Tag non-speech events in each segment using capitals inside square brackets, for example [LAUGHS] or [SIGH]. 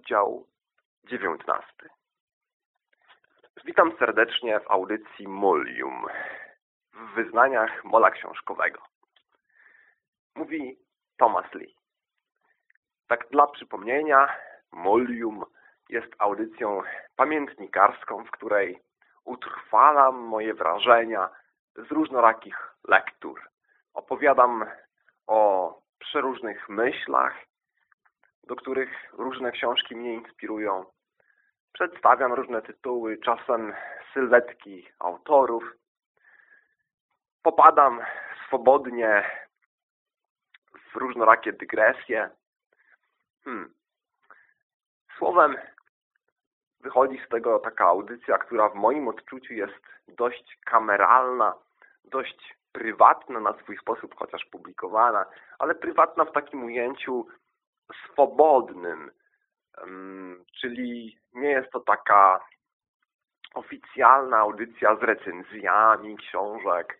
Rozdział 19 Witam serdecznie w audycji Molium w wyznaniach Mola Książkowego. Mówi Thomas Lee. Tak dla przypomnienia, Molium jest audycją pamiętnikarską, w której utrwalam moje wrażenia z różnorakich lektur. Opowiadam o przeróżnych myślach, do których różne książki mnie inspirują. Przedstawiam różne tytuły, czasem sylwetki autorów. Popadam swobodnie w różnorakie dygresje. Hmm. Słowem, wychodzi z tego taka audycja, która w moim odczuciu jest dość kameralna, dość prywatna na swój sposób, chociaż publikowana, ale prywatna w takim ujęciu swobodnym, czyli nie jest to taka oficjalna audycja z recenzjami książek,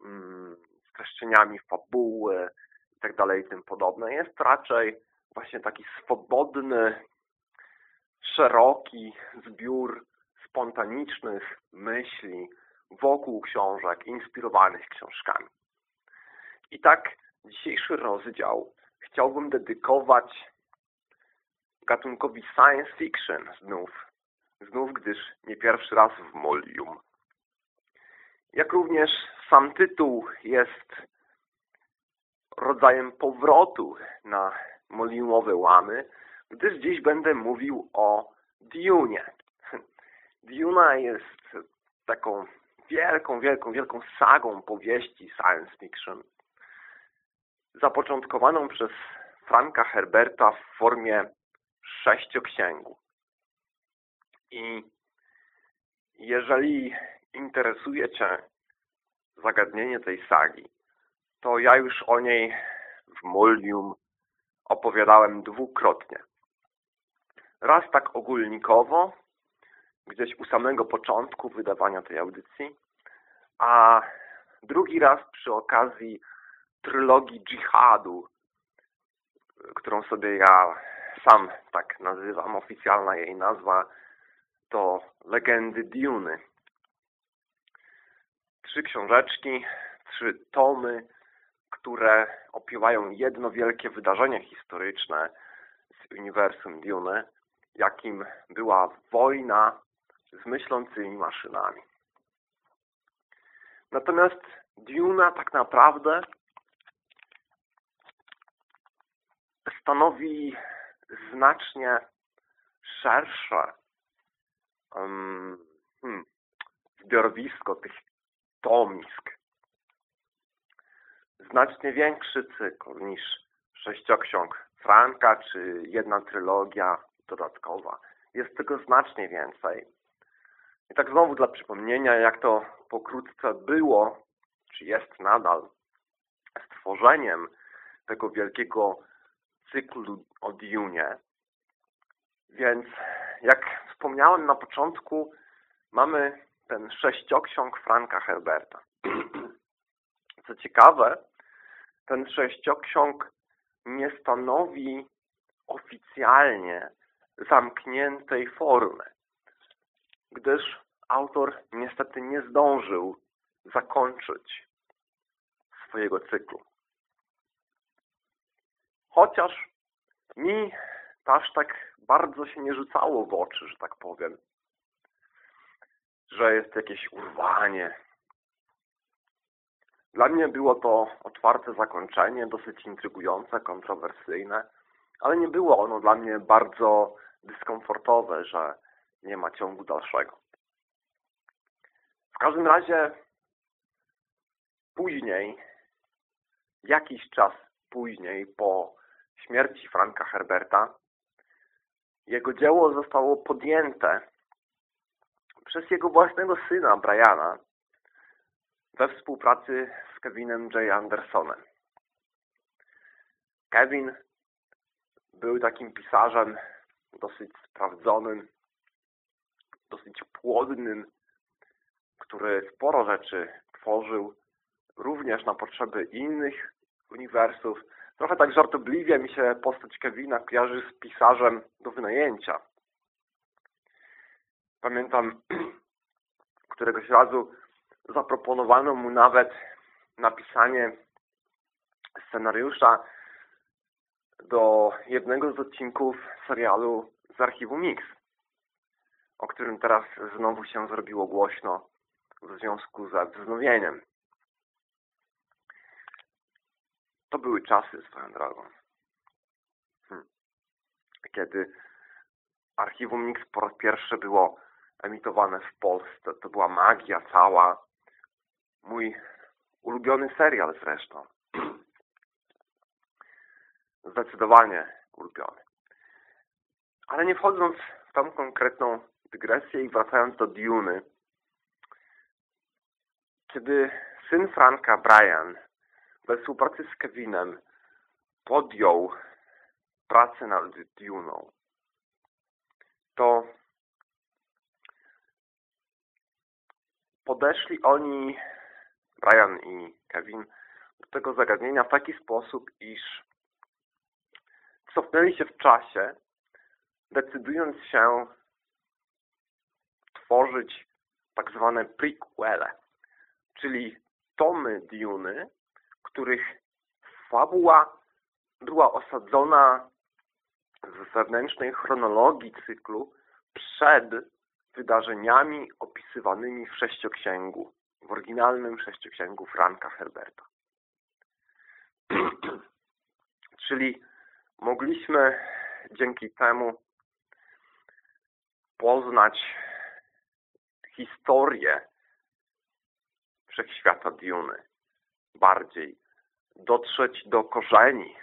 z streszczeniami fabuły itd. Tak i tym podobne. Jest raczej właśnie taki swobodny, szeroki zbiór spontanicznych myśli wokół książek, inspirowanych książkami. I tak dzisiejszy rozdział chciałbym dedykować gatunkowi science fiction znów, znów gdyż nie pierwszy raz w Molium. Jak również sam tytuł jest rodzajem powrotu na moliumowe łamy, gdyż dziś będę mówił o Dune. Duna jest taką wielką, wielką, wielką sagą powieści science fiction zapoczątkowaną przez Franka Herberta w formie sześcioksięgu. I jeżeli interesuje Cię zagadnienie tej sagi, to ja już o niej w Molium opowiadałem dwukrotnie. Raz tak ogólnikowo, gdzieś u samego początku wydawania tej audycji, a drugi raz przy okazji trylogii dżihadu, którą sobie ja sam tak nazywam, oficjalna jej nazwa to Legendy Duny. Trzy książeczki, trzy tomy, które opiewają jedno wielkie wydarzenie historyczne z uniwersum Dune, jakim była wojna z myślącymi maszynami. Natomiast Duna tak naprawdę stanowi znacznie szersze um, hmm, zbiorowisko tych tomisk. Znacznie większy cykl niż sześcioksiąg Franka czy jedna trylogia dodatkowa. Jest tego znacznie więcej. I tak znowu dla przypomnienia, jak to pokrótce było, czy jest nadal, stworzeniem tego wielkiego cyklu o Dune. Więc jak wspomniałem na początku, mamy ten sześcioksiąg Franka Herberta. [CLEARS THROAT] Co ciekawe, ten sześcioksiąg nie stanowi oficjalnie zamkniętej formy, gdyż autor niestety nie zdążył zakończyć swojego cyklu. Chociaż mi aż tak bardzo się nie rzucało w oczy, że tak powiem, że jest jakieś urwanie. Dla mnie było to otwarte zakończenie, dosyć intrygujące, kontrowersyjne, ale nie było ono dla mnie bardzo dyskomfortowe, że nie ma ciągu dalszego. W każdym razie później, jakiś czas później, po śmierci Franka Herberta, jego dzieło zostało podjęte przez jego własnego syna, Briana, we współpracy z Kevinem J. Andersonem. Kevin był takim pisarzem dosyć sprawdzonym, dosyć płodnym, który sporo rzeczy tworzył, również na potrzeby innych uniwersów, Trochę tak żartobliwie mi się postać Kevina kojarzy z pisarzem do wynajęcia. Pamiętam, [CLEARS THROAT] któregoś razu zaproponowano mu nawet napisanie scenariusza do jednego z odcinków serialu z archiwum Mix, o którym teraz znowu się zrobiło głośno w związku ze wznowieniem. To były czasy swoją drogą. Hmm. Kiedy archiwum Mix po raz pierwszy było emitowane w Polsce, to była magia cała. Mój ulubiony serial zresztą. [CLEARS THROAT] Zdecydowanie ulubiony. Ale nie wchodząc w tą konkretną dygresję i wracając do Duny, kiedy syn Franka, Brian, we współpracy z Kevinem podjął pracę nad Duną, to podeszli oni, Brian i Kevin, do tego zagadnienia w taki sposób, iż cofnęli się w czasie, decydując się tworzyć tak zwane prequele, czyli tomy Duny, których fabuła była osadzona w wewnętrznej chronologii cyklu przed wydarzeniami opisywanymi w sześcioksięgu, w oryginalnym sześcioksięgu Franka Herberta. [CLEARS THROAT] Czyli mogliśmy dzięki temu poznać historię wszechświata Duny bardziej, dotrzeć do korzeni,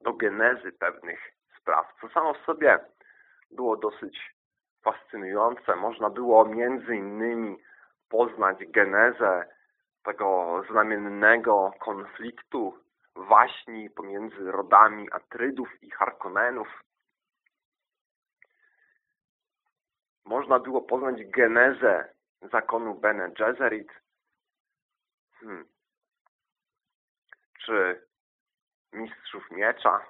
do genezy pewnych spraw, co samo w sobie było dosyć fascynujące. Można było między innymi poznać genezę tego znamiennego konfliktu waśni pomiędzy rodami Atrydów i Harkonnenów. Można było poznać genezę zakonu Bene Gesserit. Hmm. Czy mistrzów miecza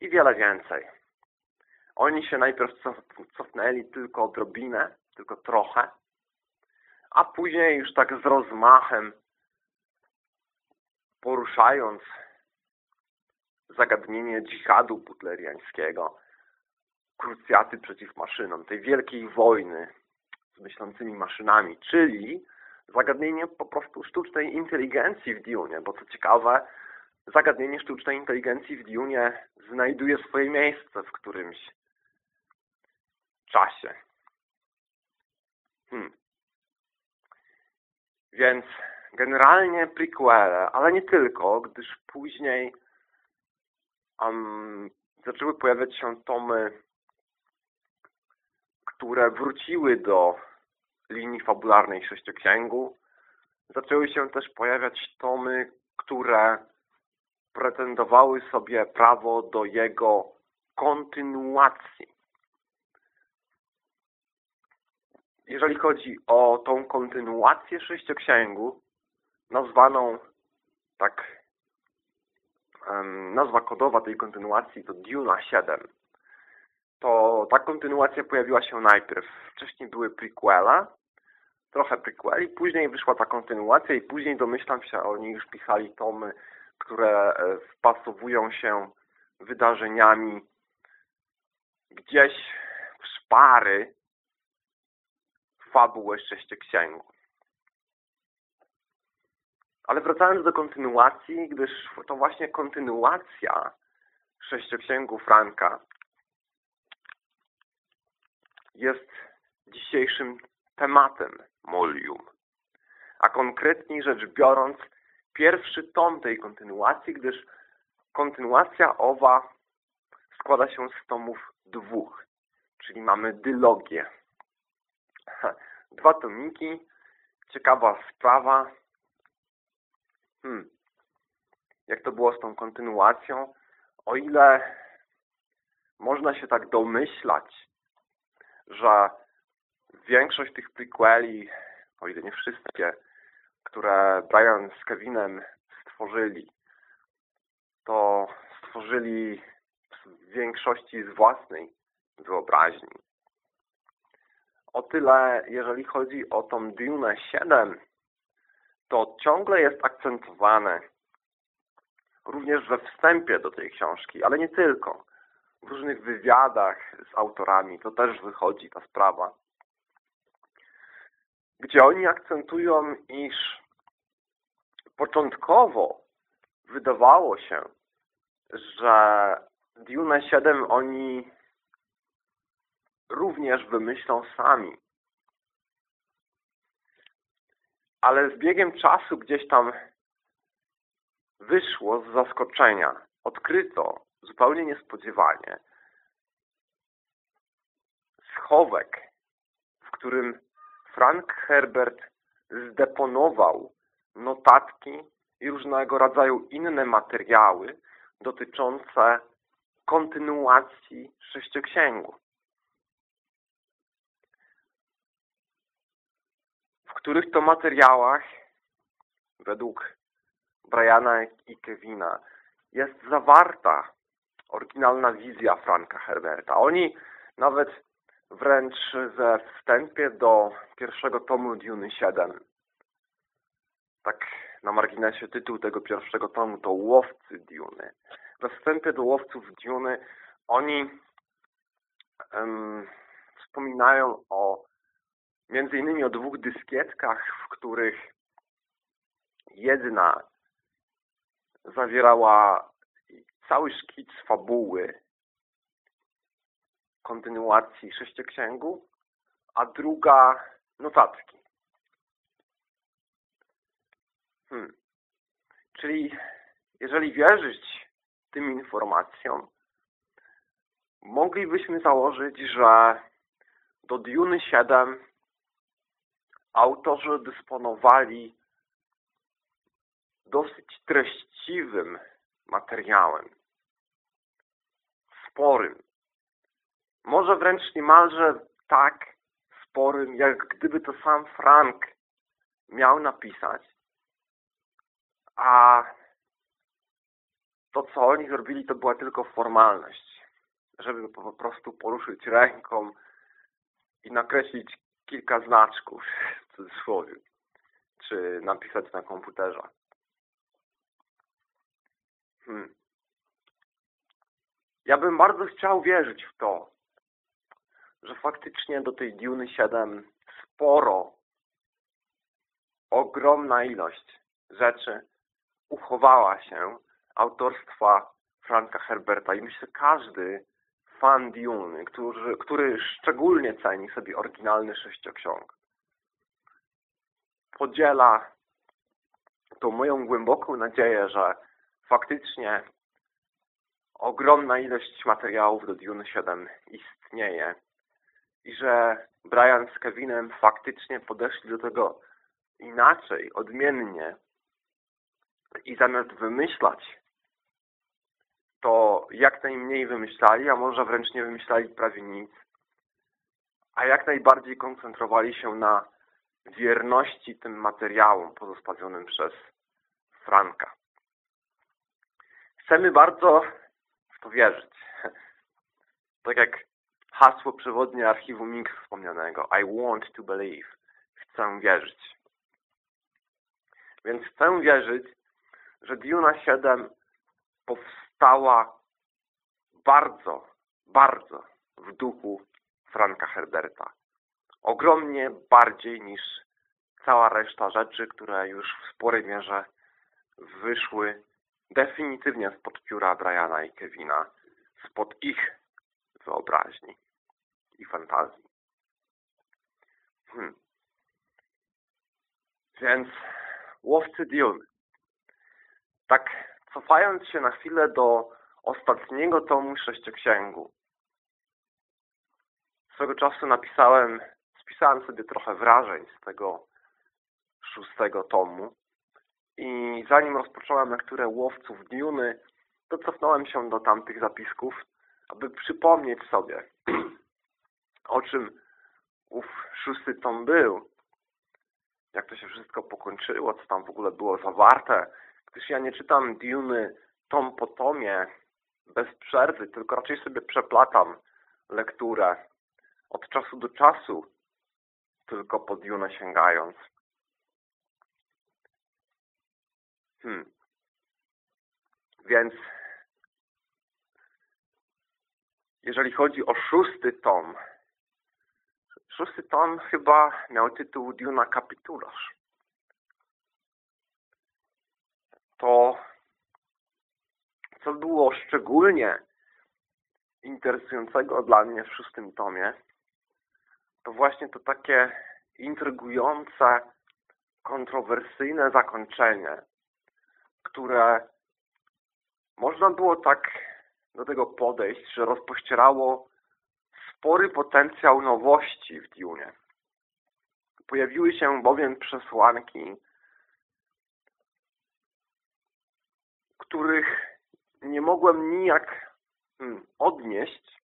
i wiele więcej. Oni się najpierw cofnęli tylko odrobinę, tylko trochę, a później już tak z rozmachem poruszając zagadnienie dżihadu butleriańskiego, krucjaty przeciw maszynom, tej wielkiej wojny z myślącymi maszynami, czyli zagadnienie po prostu sztucznej inteligencji w Dune, bo co ciekawe, zagadnienie sztucznej inteligencji w Dune znajduje swoje miejsce w którymś czasie. Hmm. Więc generalnie prequele, ale nie tylko, gdyż później um, zaczęły pojawiać się tomy, które wróciły do linii fabularnej sześcioksięgu. Zaczęły się też pojawiać tomy, które pretendowały sobie prawo do jego kontynuacji. Jeżeli chodzi o tą kontynuację sześcioksięgu, nazwaną tak nazwa kodowa tej kontynuacji to Duna 7 to ta kontynuacja pojawiła się najpierw. Wcześniej były prequela, trochę prequeli, później wyszła ta kontynuacja i później domyślam się, oni już pisali tomy, które e, wpasowują się wydarzeniami gdzieś w szpary fabuły sześcioksięgu. Ale wracając do kontynuacji, gdyż to właśnie kontynuacja sześcioksięgu Franka jest dzisiejszym tematem Molium. A konkretniej rzecz biorąc, pierwszy tom tej kontynuacji, gdyż kontynuacja owa składa się z tomów dwóch, czyli mamy dylogię. [LAUGHS] Dwa tomiki, ciekawa sprawa, hmm, jak to było z tą kontynuacją, o ile można się tak domyślać, że większość tych prequeli, o ile nie wszystkie, które Brian z Kevinem stworzyli, to stworzyli w większości z własnej wyobraźni. O tyle, jeżeli chodzi o tą Dune 7, to ciągle jest akcentowane również we wstępie do tej książki, ale nie tylko. W różnych wywiadach z autorami to też wychodzi ta sprawa, gdzie oni akcentują, iż początkowo wydawało się, że Dune 7 oni również wymyślą sami. Ale z biegiem czasu gdzieś tam wyszło z zaskoczenia. Odkryto zupełnie niespodziewanie schowek, w którym Frank Herbert zdeponował notatki i różnego rodzaju inne materiały dotyczące kontynuacji sześcioksięgu. W których to materiałach według Briana i Kevina jest zawarta oryginalna wizja Franka Herberta. Oni nawet wręcz ze wstępie do pierwszego tomu Dune 7 tak na marginesie tytuł tego pierwszego tomu to Łowcy Dune. We wstępie do Łowców Dune oni um, wspominają o między innymi o dwóch dyskietkach, w których jedna zawierała cały szkic fabuły kontynuacji sześcioksięgu, a druga notatki. Hmm. Czyli jeżeli wierzyć tym informacjom, moglibyśmy założyć, że do Dune 7 autorzy dysponowali dosyć treściwym materiałem. Sporym. Może wręcz niemalże tak sporym, jak gdyby to sam Frank miał napisać. A to, co oni zrobili, to była tylko formalność. Żeby po prostu poruszyć ręką i nakreślić kilka znaczków w cudzysłowie. Czy napisać na komputerze. Hmm. Ja bym bardzo chciał wierzyć w to, że faktycznie do tej Dune 7 sporo, ogromna ilość rzeczy uchowała się autorstwa Franka Herberta i myślę, że każdy fan Dune, który, który szczególnie ceni sobie oryginalny sześcioksiąg, podziela tą moją głęboką nadzieję, że faktycznie ogromna ilość materiałów do Dune 7 istnieje i że Brian z Kevinem faktycznie podeszli do tego inaczej, odmiennie i zamiast wymyślać to jak najmniej wymyślali, a może wręcz nie wymyślali prawie nic, a jak najbardziej koncentrowali się na wierności tym materiałom pozostawionym przez Franka. Chcemy bardzo w to wierzyć. [LAUGHS] Tak jak hasło przewodnie archiwum Mix wspomnianego. I want to believe. Chcę wierzyć. Więc chcę wierzyć, że Duna 7 powstała bardzo, bardzo w duchu Franka Herberta. Ogromnie bardziej niż cała reszta rzeczy, które już w sporej mierze wyszły definitywnie spod pióra Briana i Kevina, spod ich wyobraźni i fantazji. Hmm. Więc łowcy Dune. Tak cofając się na chwilę do ostatniego tomu Sześcioksięgu. Swego czasu napisałem, spisałem sobie trochę wrażeń z tego szóstego tomu i zanim rozpocząłem lekturę Łowców Duny, to cofnąłem się do tamtych zapisków, aby przypomnieć sobie, [CLEARS THROAT] o czym ów szósty tom był, jak to się wszystko pokończyło, co tam w ogóle było zawarte, gdyż ja nie czytam Duny tom po tomie, bez przerwy, tylko raczej sobie przeplatam lekturę od czasu do czasu, tylko pod Junę sięgając. Hmm. Więc jeżeli chodzi o szósty tom, szósty tom chyba miał tytuł Duna Kapitularz. To, co było szczególnie interesującego dla mnie w szóstym tomie, to właśnie to takie intrygujące, kontrowersyjne zakończenie, które można było tak do tego podejść, że rozpościerało spory potencjał nowości w Dune. Pojawiły się bowiem przesłanki, których nie mogłem nijak hmm, odnieść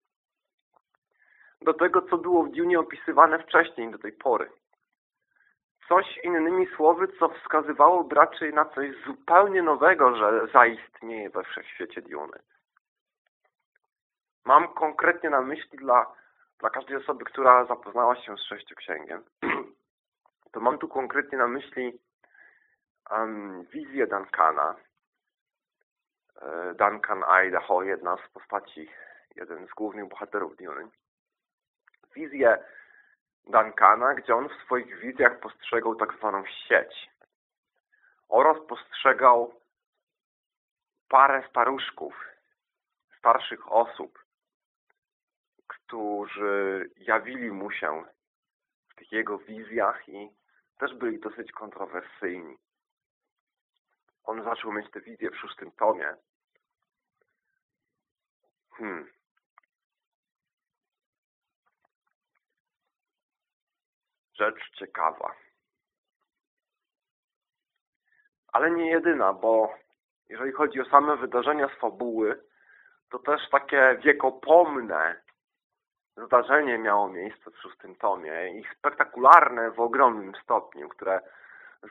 do tego, co było w Dune opisywane wcześniej, do tej pory. Coś innymi słowy, co wskazywałoby raczej na coś zupełnie nowego, że zaistnieje we wszechświecie Dune. Mam konkretnie na myśli dla, dla każdej osoby, która zapoznała się z sześcioksięgiem. [CLEARS THROAT] to mam tu konkretnie na myśli um, wizję Duncana. E, Duncan Idaho, jedna z postaci, jeden z głównych bohaterów Dune. Wizję Duncana, gdzie on w swoich wizjach postrzegał tak zwaną sieć oraz postrzegał parę staruszków, starszych osób, którzy jawili mu się w tych jego wizjach i też byli dosyć kontrowersyjni. On zaczął mieć te wizje w szóstym tomie. Hmm. Rzecz ciekawa. Ale nie jedyna, bo jeżeli chodzi o same wydarzenia z fabuły, to też takie wiekopomne zdarzenie miało miejsce w szóstym tomie i spektakularne w ogromnym stopniu, które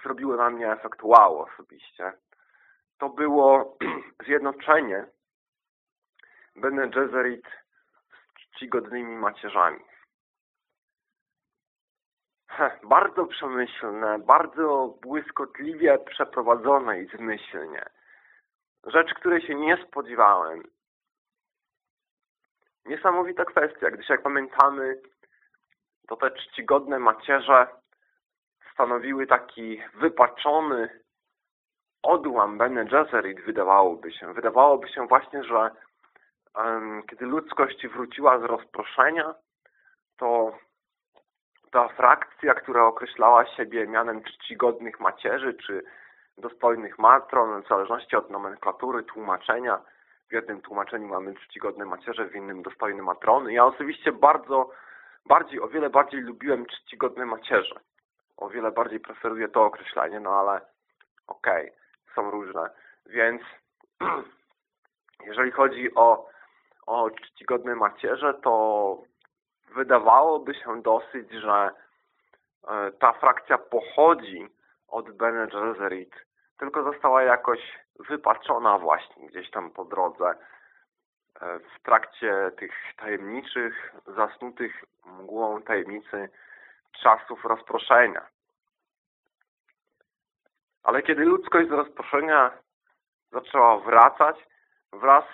zrobiło na mnie efekt wow osobiście. To było [CLEARS THROAT] zjednoczenie Bene Gesserit z czcigodnymi macierzami. Bardzo przemyślne, bardzo błyskotliwie przeprowadzone i zmyślnie. Rzecz, której się nie spodziewałem niesamowita kwestia, gdyż jak pamiętamy, to te czcigodne macierze stanowiły taki wypaczony odłam Bene Gesserit, wydawałoby się. Wydawałoby się właśnie, że um, kiedy ludzkość wróciła z rozproszenia, to ta frakcja, która określała siebie mianem czcigodnych macierzy, czy dostojnych matron, w zależności od nomenklatury, tłumaczenia, w jednym tłumaczeniu mamy czcigodne macierze, w innym dostojne matrony. Ja osobiście bardzo, bardziej, o wiele bardziej lubiłem czcigodne macierze. O wiele bardziej preferuję to określenie, no ale okej, okay, są różne. Więc [CLEARS THROAT] jeżeli chodzi o, o czcigodne macierze, to wydawałoby się dosyć, że e, ta frakcja pochodzi od Bene Gesserit, tylko została jakoś wypaczona właśnie gdzieś tam po drodze e, w trakcie tych tajemniczych, zasnutych mgłą tajemnicy czasów rozproszenia. Ale kiedy ludzkość z rozproszenia zaczęła wracać, wraz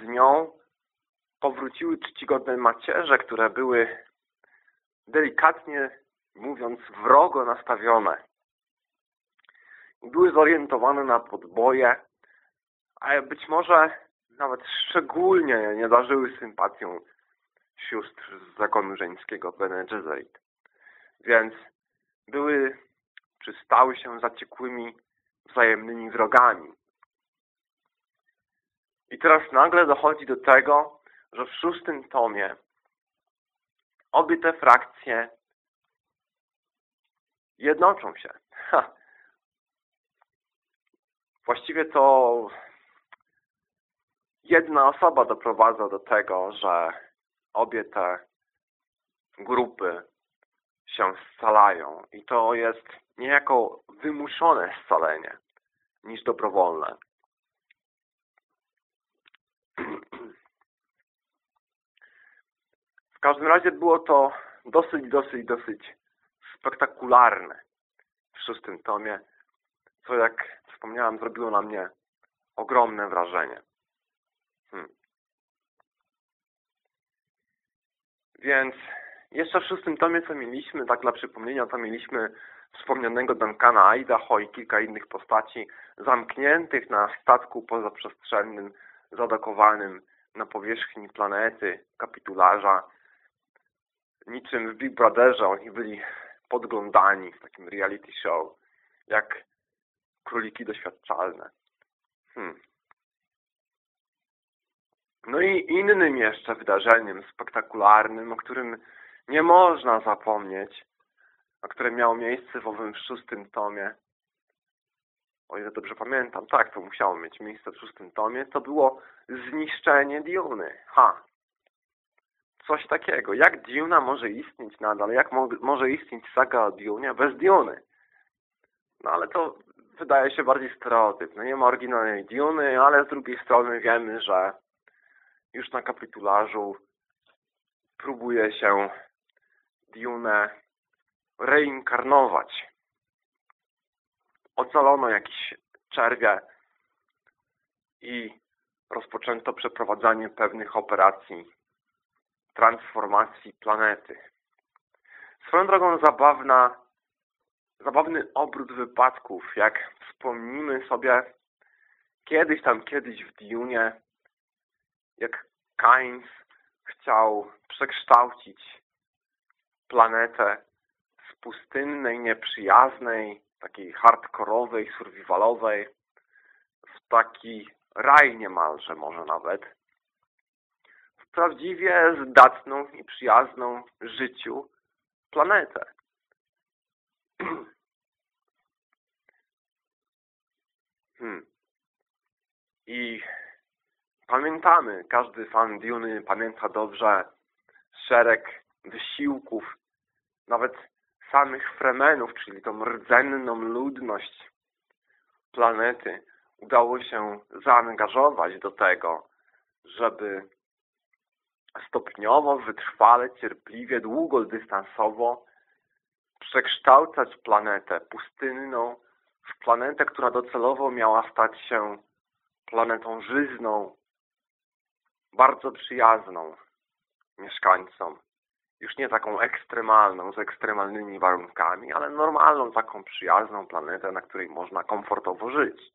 z nią powróciły czcigodne macierze, które były delikatnie mówiąc wrogo nastawione. Były zorientowane na podboje, a być może nawet szczególnie nie darzyły sympatią sióstr z zakonu żeńskiego Bene Gesserit. Więc były, czy stały się zaciekłymi, wzajemnymi wrogami. I teraz nagle dochodzi do tego, że w szóstym tomie obie te frakcje jednoczą się. Ha właściwie to jedna osoba doprowadza do tego, że obie te grupy się scalają i to jest niejako wymuszone scalenie niż dobrowolne. [CLEARS THROAT] W każdym razie było to dosyć, dosyć, dosyć spektakularne w szóstym tomie, co jak wspomniałem zrobiło na mnie ogromne wrażenie. Hmm. Więc jeszcze w szóstym tomie co mieliśmy, tak dla przypomnienia, to mieliśmy wspomnianego Duncana Idaho i kilka innych postaci zamkniętych na statku pozaprzestrzennym zadokowanym na powierzchni planety kapitularza. Niczym w Big Brotherze oni byli podglądani w takim reality show, jak króliki doświadczalne. Hmm. No i innym jeszcze wydarzeniem spektakularnym, o którym nie można zapomnieć, a które miało miejsce w owym szóstym tomie, o ile dobrze pamiętam, tak, to musiało mieć miejsce w szóstym tomie, to było zniszczenie Diony. Ha! Coś takiego. Jak Duna może istnieć nadal? Jak mo może istnieć saga o bez Diony? No ale to wydaje się bardziej stereotyp. No nie ma oryginalnej Duny, ale z drugiej strony wiemy, że już na kapitularzu próbuje się Dune reinkarnować. Ocalono jakieś czerwie i rozpoczęto przeprowadzanie pewnych operacji transformacji planety. Swoją drogą zabawna, zabawny obrót wypadków, jak wspomnimy sobie kiedyś tam, kiedyś w Dune, jak Kainz chciał przekształcić planetę z pustynnej, nieprzyjaznej, takiej hardkorowej, survivalowej w taki raj niemalże może nawet, w prawdziwie zdatną i przyjazną życiu planetę. [CLEARS THROAT] Hmm. I pamiętamy, każdy fan Duny pamięta dobrze szereg wysiłków, nawet samych Fremenów, czyli tą rdzenną ludność planety, udało się zaangażować do tego, żeby stopniowo, wytrwale, cierpliwie, długodystansowo przekształcać planetę pustynną w planetę, która docelowo miała stać się planetą żyzną, bardzo przyjazną mieszkańcom. Już nie taką ekstremalną, z ekstremalnymi warunkami, ale normalną, taką przyjazną planetę, na której można komfortowo żyć.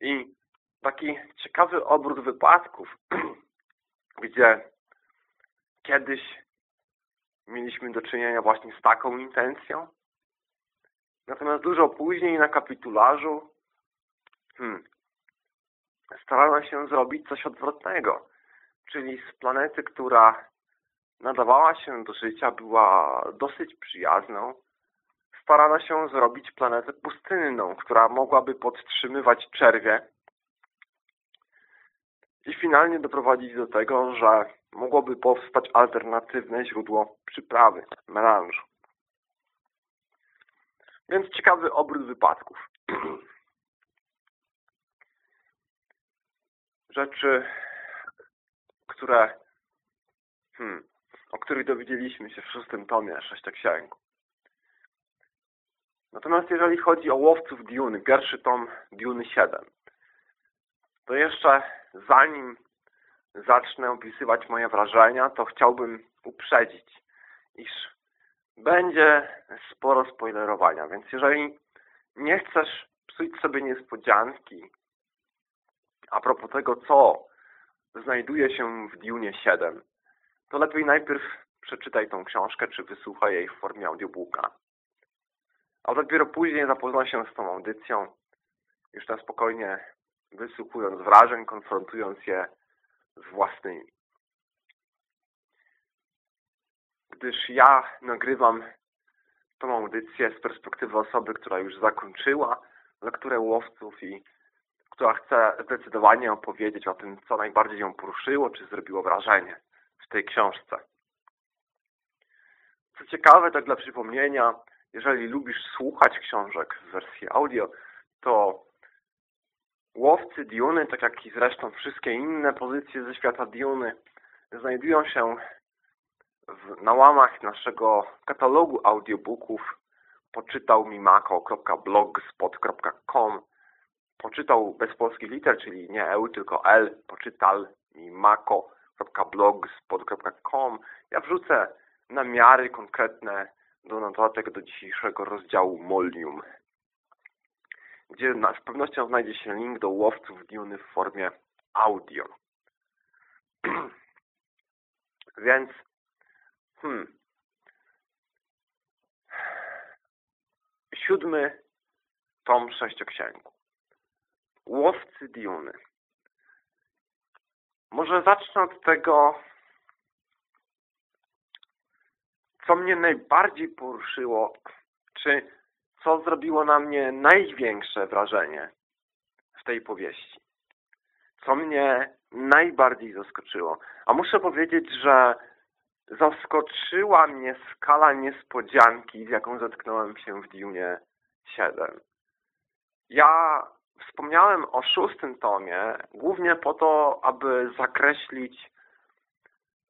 I taki ciekawy obrót wypadków, [CLEARS THROAT] gdzie kiedyś mieliśmy do czynienia właśnie z taką intencją, natomiast dużo później na kapitularzu hmm, starano się zrobić coś odwrotnego, czyli z planety, która nadawała się do życia, była dosyć przyjazną, starano się zrobić planetę pustynną, która mogłaby podtrzymywać czerwie i finalnie doprowadzić do tego, że mogłoby powstać alternatywne źródło przyprawy, melanżu. Więc ciekawy obrót wypadków. [CLEARS THROAT] Rzeczy, które, hmm, o których dowiedzieliśmy się w szóstym tomie Sześcioksięgu. Natomiast jeżeli chodzi o łowców Duny, pierwszy tom Duny 7, to jeszcze zanim zacznę opisywać moje wrażenia, to chciałbym uprzedzić, iż będzie sporo spoilerowania, więc jeżeli nie chcesz psuć sobie niespodzianki a propos tego, co znajduje się w Dune 7, to lepiej najpierw przeczytaj tą książkę, czy wysłuchaj jej w formie audiobooka. A dopiero później zapoznaj się z tą audycją, już na spokojnie wysłuchując wrażeń, konfrontując je z własnymi. Gdyż ja nagrywam tą audycję z perspektywy osoby, która już zakończyła lekturę łowców i która chce zdecydowanie opowiedzieć o tym, co najbardziej ją poruszyło, czy zrobiło wrażenie w tej książce. Co ciekawe, tak dla przypomnienia, jeżeli lubisz słuchać książek w wersji audio, to łowcy Diony, tak jak i zresztą wszystkie inne pozycje ze świata Diony, znajdują się w, na łamach naszego katalogu audiobooków poczytał mimako.blogspot.com poczytał bez polskich liter, czyli nie EU, tylko L, poczytal mimako.blogspot.com Ja wrzucę namiary konkretne do notatek do dzisiejszego rozdziału Molium, gdzie z pewnością znajdzie się link do łowców Duny w formie audio. [CLEARS THROAT] Więc hmm, siódmy tom sześcioksięgu. Łowcy Diuny. Może zacznę od tego, co mnie najbardziej poruszyło, czy co zrobiło na mnie największe wrażenie w tej powieści. Co mnie najbardziej zaskoczyło. A muszę powiedzieć, że zaskoczyła mnie skala niespodzianki, z jaką zetknąłem się w Dune 7. Ja wspomniałem o szóstym tomie głównie po to, aby zakreślić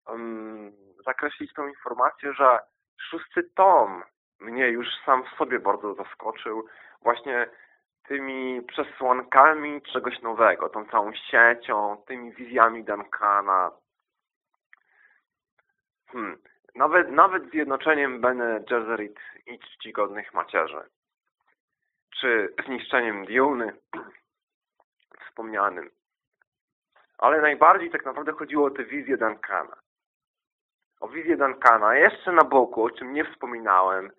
um, zakreślić tą informację, że szósty tom mnie już sam w sobie bardzo zaskoczył właśnie tymi przesłankami czegoś nowego, tą całą siecią, tymi wizjami Duncana. Hmm. Nawet, nawet zjednoczeniem Bene Gesserit i czcigodnych macierzy. Czy zniszczeniem Diony [CLEARS THROAT] wspomnianym. Ale najbardziej tak naprawdę chodziło o tę wizję Duncana. O wizję Duncana. Jeszcze na boku, o czym nie wspominałem,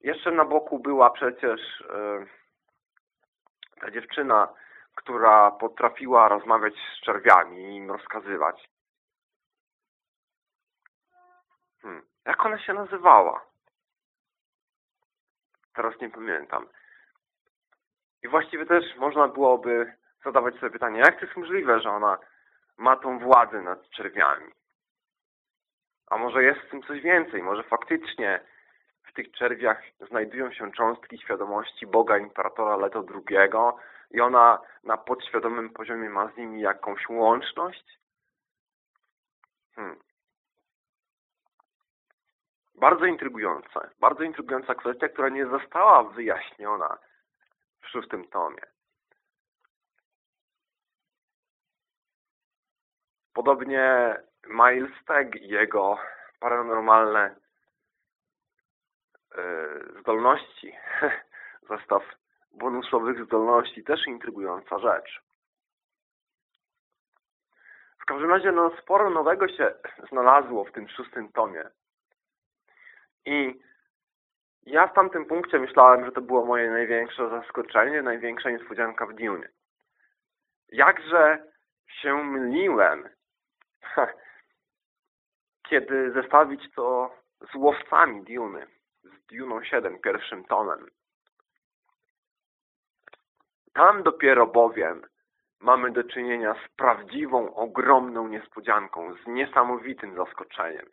jeszcze na boku była przecież yy, ta dziewczyna, która potrafiła rozmawiać z czerwiami i im rozkazywać. Hmm. Jak ona się nazywała? Teraz nie pamiętam. I właściwie też można byłoby zadawać sobie pytanie, jak to jest możliwe, że ona ma tą władzę nad czerwiami? A może jest w tym coś więcej? Może faktycznie w tych czerwiach znajdują się cząstki świadomości Boga Imperatora Leto II i ona na podświadomym poziomie ma z nimi jakąś łączność? Hmm. Bardzo intrygujące. Bardzo intrygująca kwestia, która nie została wyjaśniona w szóstym tomie. Podobnie Miles Teg i jego paranormalne yy, zdolności, [LAUGHS] zestaw bonusowych zdolności, też intrygująca rzecz. W każdym razie no, sporo nowego się znalazło w tym szóstym tomie. I ja w tamtym punkcie myślałem, że to było moje największe zaskoczenie, największa niespodzianka w Dune. Jakże się myliłem, [LAUGHS] kiedy zestawić to z łowcami Dune, z Duną 7, pierwszym tonem. Tam dopiero bowiem mamy do czynienia z prawdziwą, ogromną niespodzianką, z niesamowitym zaskoczeniem.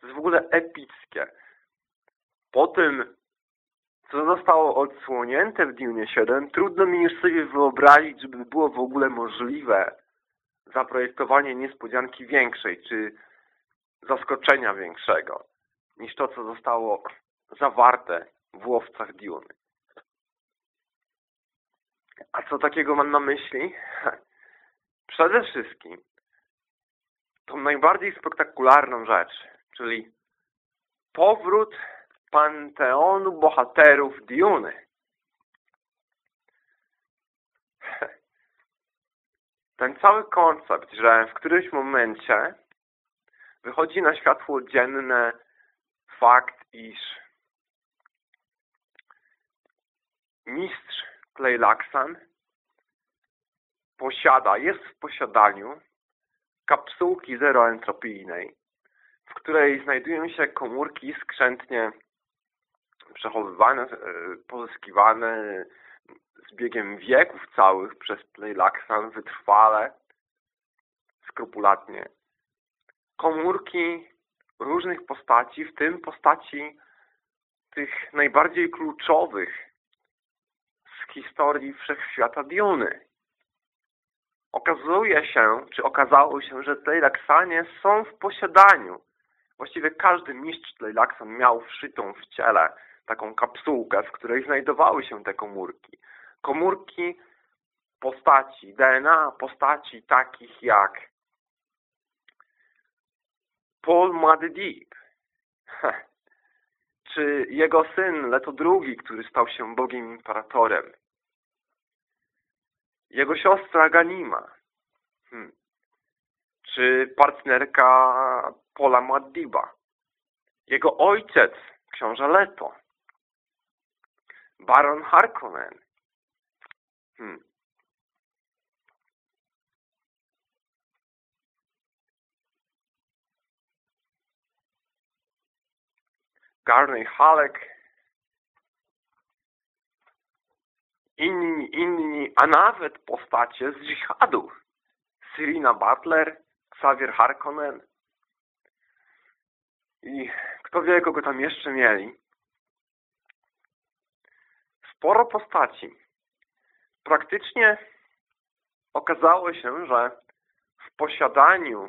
To jest w ogóle epickie. Po tym, co zostało odsłonięte w Dune 7, trudno mi już sobie wyobrazić, żeby było w ogóle możliwe zaprojektowanie niespodzianki większej, czy zaskoczenia większego, niż to, co zostało zawarte w łowcach Dune. A co takiego mam na myśli? [LAUGHS] Przede wszystkim tą najbardziej spektakularną rzecz, czyli powrót panteonu bohaterów Diuny. Ten cały koncept, że w którymś momencie wychodzi na światło dzienne fakt, iż mistrz Klejlaksan posiada, jest w posiadaniu kapsułki zeroentropijnej, w której znajdują się komórki skrzętnie przechowywane, e, pozyskiwane z biegiem wieków całych przez Playlaxan wytrwale, skrupulatnie. Komórki różnych postaci, w tym postaci tych najbardziej kluczowych z historii wszechświata Diony. Okazuje się, czy okazało się, że Playlaxanie są w posiadaniu Właściwie każdy mistrz Tleilaxan miał wszytą w ciele taką kapsułkę, w której znajdowały się te komórki. Komórki postaci, DNA postaci takich jak Paul Muad'Dib, [LAUGHS] czy jego syn Leto II, który stał się Bogiem Imperatorem, jego siostra Ganima, hmm. czy partnerka Pola Muad'Diba, jego ojciec, książę Leto, baron Harkonnen, hmm. Garney Halleck, inni, inni, a nawet postacie z dżihadu. Sirina Butler, Xavier Harkonnen i kto wie, kogo tam jeszcze mieli. Sporo postaci. Praktycznie okazało się, że w posiadaniu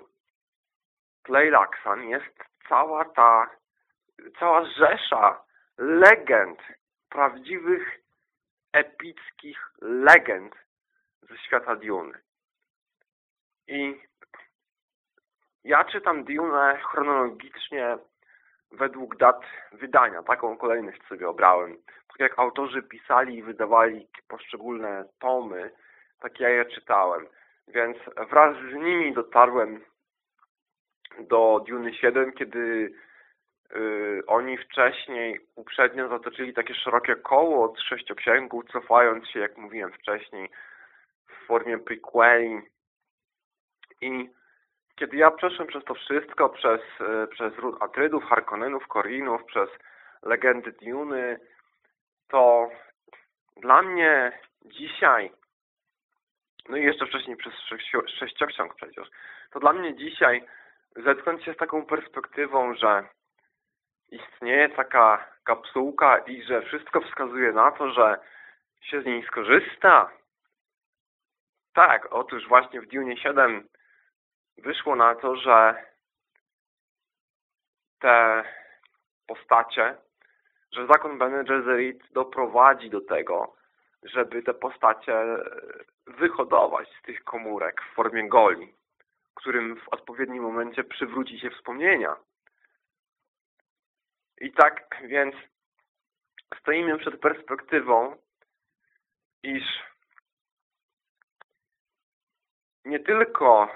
Tleilaxan jest cała ta cała rzesza legend, prawdziwych, epickich legend ze świata Dune. I ja czytam Dune chronologicznie według dat wydania. Taką kolejność sobie obrałem. Tak jak autorzy pisali i wydawali poszczególne tomy, tak ja je czytałem. Więc wraz z nimi dotarłem do Dune 7, kiedy Yy, oni wcześniej, uprzednio zatoczyli takie szerokie koło od sześcioksięgu, cofając się, jak mówiłem wcześniej, w formie prequeli. I kiedy ja przeszłem przez to wszystko, przez, yy, przez Atrydów, Harkonnenów, Korinów, przez legendy Duny, to dla mnie dzisiaj, no i jeszcze wcześniej przez sześcioksiąg przecież, to dla mnie dzisiaj zetknąć się z taką perspektywą, że istnieje taka kapsułka i że wszystko wskazuje na to, że się z niej skorzysta. Tak, otóż właśnie w Dune 7 wyszło na to, że te postacie, że zakon Bene Gesserit doprowadzi do tego, żeby te postacie wyhodować z tych komórek w formie goli, którym w odpowiednim momencie przywróci się wspomnienia. I tak więc stoimy przed perspektywą, iż nie tylko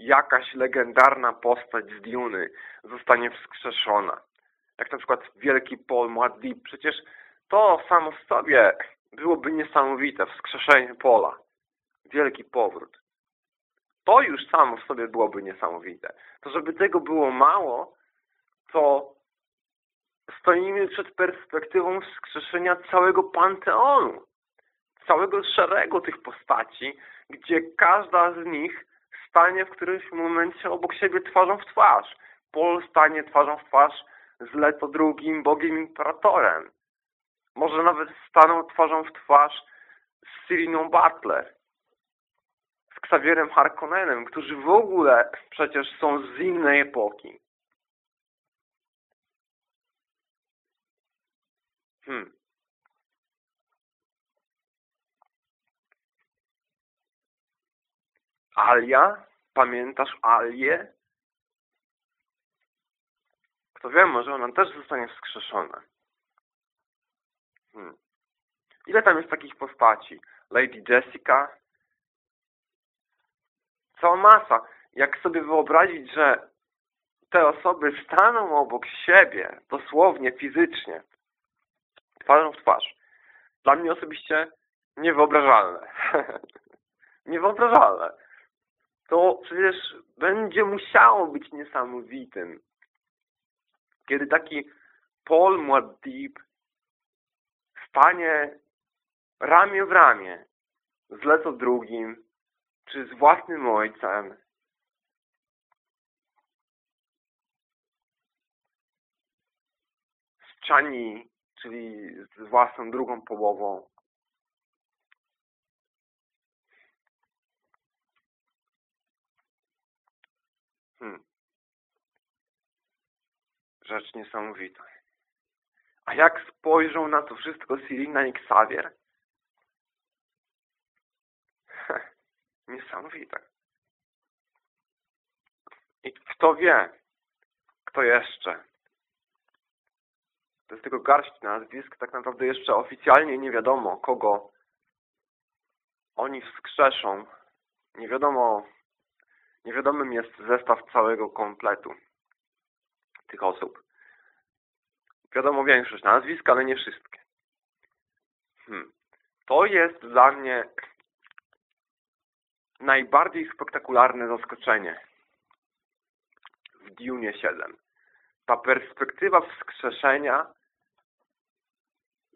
jakaś legendarna postać z Duny zostanie wskrzeszona, jak na przykład wielki Paul Muad'Dib. Przecież to samo w sobie byłoby niesamowite, wskrzeszenie Pola. Wielki powrót. To już samo w sobie byłoby niesamowite. To żeby tego było mało, to stoimy przed perspektywą wskrzeszenia całego panteonu, całego szeregu tych postaci, gdzie każda z nich stanie w którymś momencie obok siebie twarzą w twarz. Paul stanie twarzą w twarz z Leto drugim Bogiem Imperatorem. Może nawet staną twarzą w twarz z Siriną Butler, z Xavierem Harkonnenem, którzy w ogóle przecież są z innej epoki. Hmm. Alia? Pamiętasz Alię? Kto wie, może ona też zostanie wskrzeszona. Hmm. Ile tam jest takich postaci? Lady Jessica? Cała masa. Jak sobie wyobrazić, że te osoby staną obok siebie, dosłownie, fizycznie, twarzą w twarz. Dla mnie osobiście niewyobrażalne. [LAUGHS] niewyobrażalne. To przecież będzie musiało być niesamowitym. Kiedy taki Paul Muad'Dib stanie ramię w ramię z Leto drugim, czy z własnym ojcem, z Chani, czyli z własną drugą połową. Hmm. Rzecz niesamowita. A jak spojrzą na to wszystko Sirina i Xavier? Niesamowite. I kto wie, kto jeszcze? To jest tylko garść nazwisk, tak naprawdę jeszcze oficjalnie nie wiadomo, kogo oni wskrzeszą. Nie wiadomo, niewiadomym jest zestaw całego kompletu tych osób. Wiadomo większość nazwisk, ale nie wszystkie. Hmm. To jest dla mnie najbardziej spektakularne zaskoczenie w Dune 7. Ta perspektywa wskrzeszenia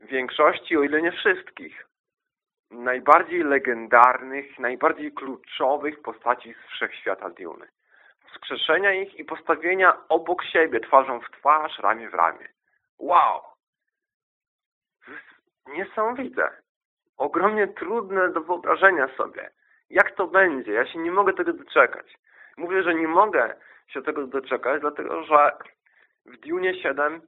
większości, o ile nie wszystkich, najbardziej legendarnych, najbardziej kluczowych postaci z wszechświata Dune. Wskrzeszenia ich i postawienia obok siebie, twarzą w twarz, ramię w ramię. Wow! Niesamowite. Ogromnie trudne do wyobrażenia sobie. Jak to będzie? Ja się nie mogę tego doczekać. Mówię, że nie mogę się tego doczekać, dlatego że w Dune 7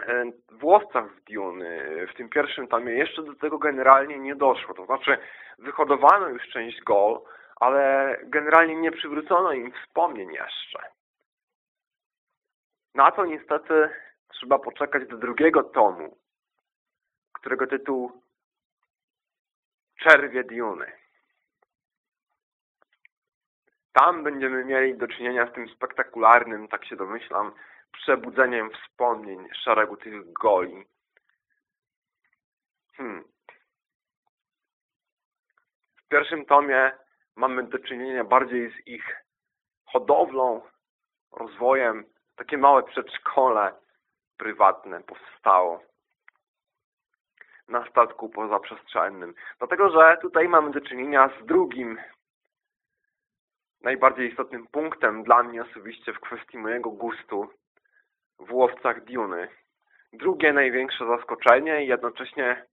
e, w łowcach w Dune, w tym pierwszym tomie, jeszcze do tego generalnie nie doszło. To znaczy wyhodowano już część gol, ale generalnie nie przywrócono im wspomnień jeszcze. Na to niestety trzeba poczekać do drugiego tomu, którego tytuł Czerwie Diuny. Tam będziemy mieli do czynienia z tym spektakularnym, tak się domyślam, przebudzeniem wspomnień szeregu tych goli. Hmm. W pierwszym tomie mamy do czynienia bardziej z ich hodowlą, rozwojem. Takie małe przedszkole prywatne powstało na statku pozaprzestrzennym. Dlatego, że tutaj mamy do czynienia z drugim najbardziej istotnym punktem dla mnie osobiście w kwestii mojego gustu w łowcach Duny. Drugie największe zaskoczenie i jednocześnie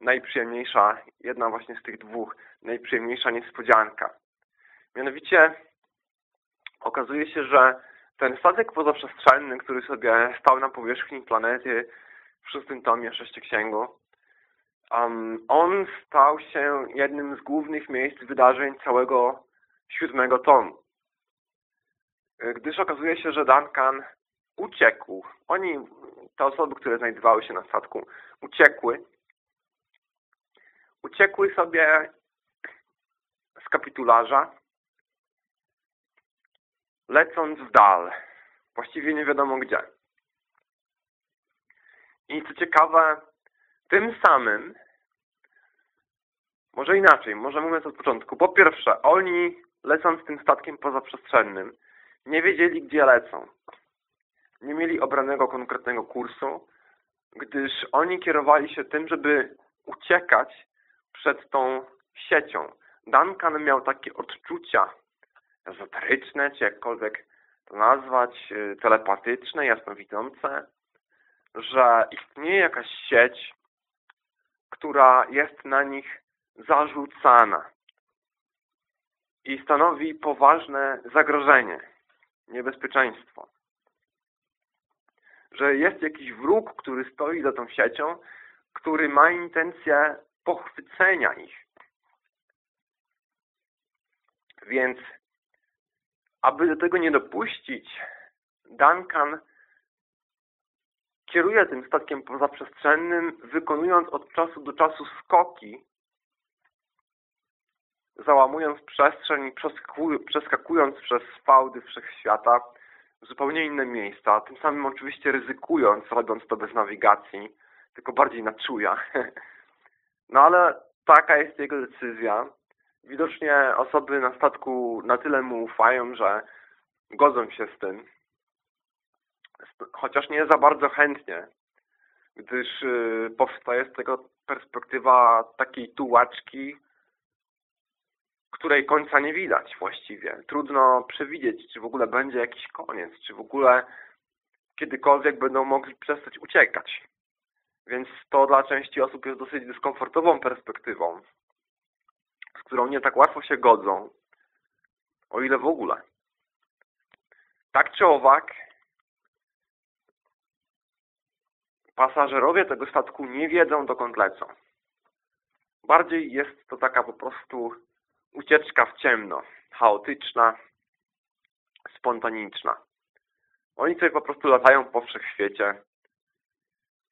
najprzyjemniejsza, jedna właśnie z tych dwóch, najprzyjemniejsza niespodzianka. Mianowicie okazuje się, że ten statek pozaprzestrzenny, który sobie stał na powierzchni planety w szóstym tomie sześcioksięgu, um, on stał się jednym z głównych miejsc wydarzeń całego siódmego tomu. Gdyż okazuje się, że Duncan uciekł. Oni, te osoby, które znajdowały się na statku, uciekły. Uciekły sobie z kapitularza, lecąc w dal. Właściwie nie wiadomo gdzie. I co ciekawe, tym samym, może inaczej, może mówiąc od początku, po pierwsze, oni lecąc tym statkiem pozaprzestrzennym, nie wiedzieli, gdzie lecą. Nie mieli obranego konkretnego kursu, gdyż oni kierowali się tym, żeby uciekać przed tą siecią. Duncan miał takie odczucia ezoteryczne, czy jakkolwiek to nazwać, y, telepatyczne, jasnowidzące, że istnieje jakaś sieć, która jest na nich zarzucana i stanowi poważne zagrożenie, niebezpieczeństwo. Że jest jakiś wróg, który stoi za tą siecią, który ma intencję pochwycenia ich. Więc, aby do tego nie dopuścić, Duncan kieruje tym statkiem pozaprzestrzennym, wykonując od czasu do czasu skoki załamując przestrzeń, przeskakując przez fałdy wszechświata w zupełnie inne miejsca, tym samym oczywiście ryzykując, robiąc to bez nawigacji, tylko bardziej na czuja. [LAUGHS] No ale taka jest jego decyzja. Widocznie osoby na statku na tyle mu ufają, że godzą się z tym. Chociaż nie za bardzo chętnie, gdyż y, powstaje z tego perspektywa takiej tułaczki, której końca nie widać właściwie. Trudno przewidzieć, czy w ogóle będzie jakiś koniec, czy w ogóle kiedykolwiek będą mogli przestać uciekać. Więc to dla części osób jest dosyć dyskomfortową perspektywą, z którą nie tak łatwo się godzą, o ile w ogóle. Tak czy owak, pasażerowie tego statku nie wiedzą, dokąd lecą. Bardziej jest to taka po prostu ucieczka w ciemno, chaotyczna, spontaniczna. Oni sobie po prostu latają po wszechświecie,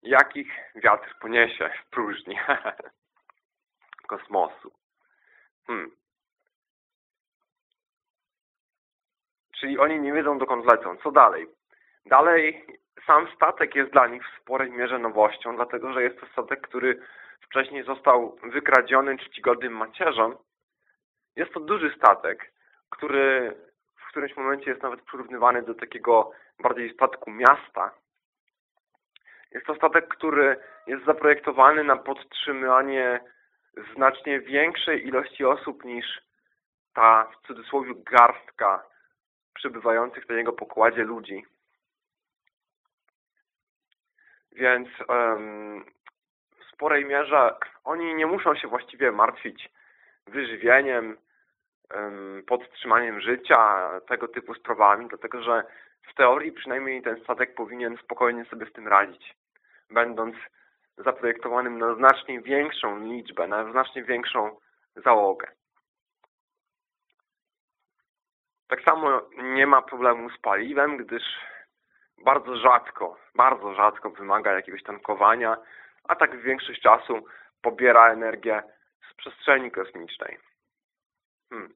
jakich wiatr poniesie w próżni [LAUGHS] kosmosu. Hmm. Czyli oni nie wiedzą, dokąd lecą. Co dalej? Dalej, sam statek jest dla nich w sporej mierze nowością, dlatego że jest to statek, który wcześniej został wykradziony czcigodnym macierzom. Jest to duży statek, który w którymś momencie jest nawet porównywany do takiego bardziej statku miasta. Jest to statek, który jest zaprojektowany na podtrzymanie znacznie większej ilości osób niż ta w cudzysłowie garstka przybywających na jego pokładzie ludzi. Więc um, w sporej mierze oni nie muszą się właściwie martwić wyżywieniem, um, podtrzymaniem życia, tego typu sprawami, dlatego że w teorii przynajmniej ten statek powinien spokojnie sobie z tym radzić, będąc zaprojektowanym na znacznie większą liczbę, na znacznie większą załogę. Tak samo nie ma problemu z paliwem, gdyż bardzo rzadko, bardzo rzadko wymaga jakiegoś tankowania, a tak większość czasu pobiera energię z przestrzeni kosmicznej. Hmm.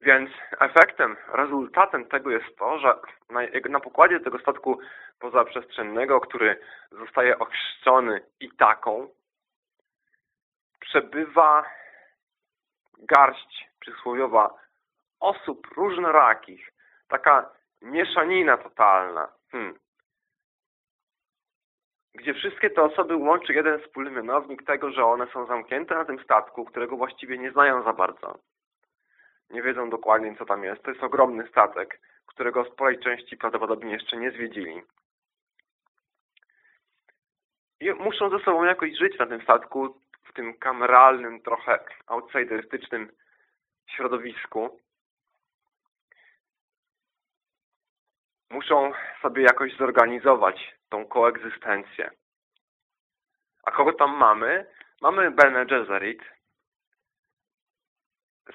Więc efektem, rezultatem tego jest to, że na, na pokładzie tego statku pozaprzestrzennego, który zostaje ochrzczony i taką, przebywa garść przysłowiowa osób różnorakich. Taka mieszanina totalna. Hmm. Gdzie wszystkie te osoby łączy jeden wspólny mianownik tego, że one są zamknięte na tym statku, którego właściwie nie znają za bardzo. Nie wiedzą dokładnie, co tam jest. To jest ogromny statek, którego sporej części prawdopodobnie jeszcze nie zwiedzili. I muszą ze sobą jakoś żyć na tym statku, w tym kameralnym, trochę outsiderystycznym środowisku. Muszą sobie jakoś zorganizować tą koegzystencję. A kogo tam mamy? Mamy Bene Gesserit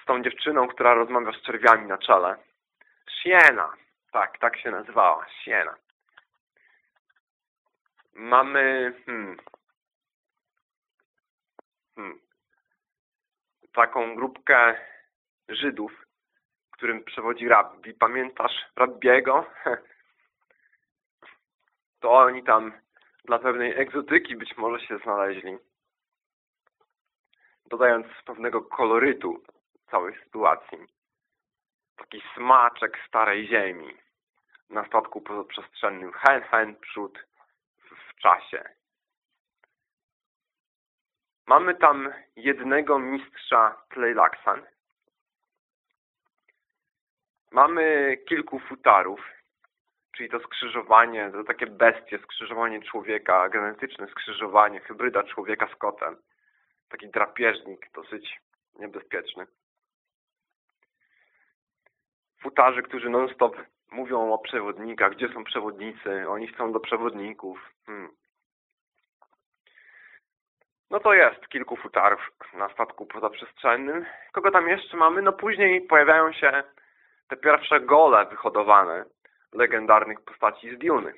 z tą dziewczyną, która rozmawia z czerwiami na czele. Siena. Tak, tak się nazywała. Siena. Mamy... Hmm, hmm, taką grupkę Żydów, którym przewodzi rabbi. Pamiętasz rabbiego? [LAUGHS] To oni tam dla pewnej egzotyki być może się znaleźli. Dodając pewnego kolorytu całej sytuacji. Taki smaczek starej ziemi na statku pozaprzestrzennym. Hen, hen, przód w czasie. Mamy tam jednego mistrza Tleilaksan. Mamy kilku futarów, czyli to skrzyżowanie, to takie bestie, skrzyżowanie człowieka, genetyczne skrzyżowanie, hybryda człowieka z kotem. Taki drapieżnik, dosyć niebezpieczny. Futarzy, którzy non-stop mówią o przewodnikach, gdzie są przewodnicy, oni chcą do przewodników. Hmm. No to jest kilku futarów na statku pozaprzestrzennym. Kogo tam jeszcze mamy? No później pojawiają się te pierwsze gole wyhodowane legendarnych postaci z Duny.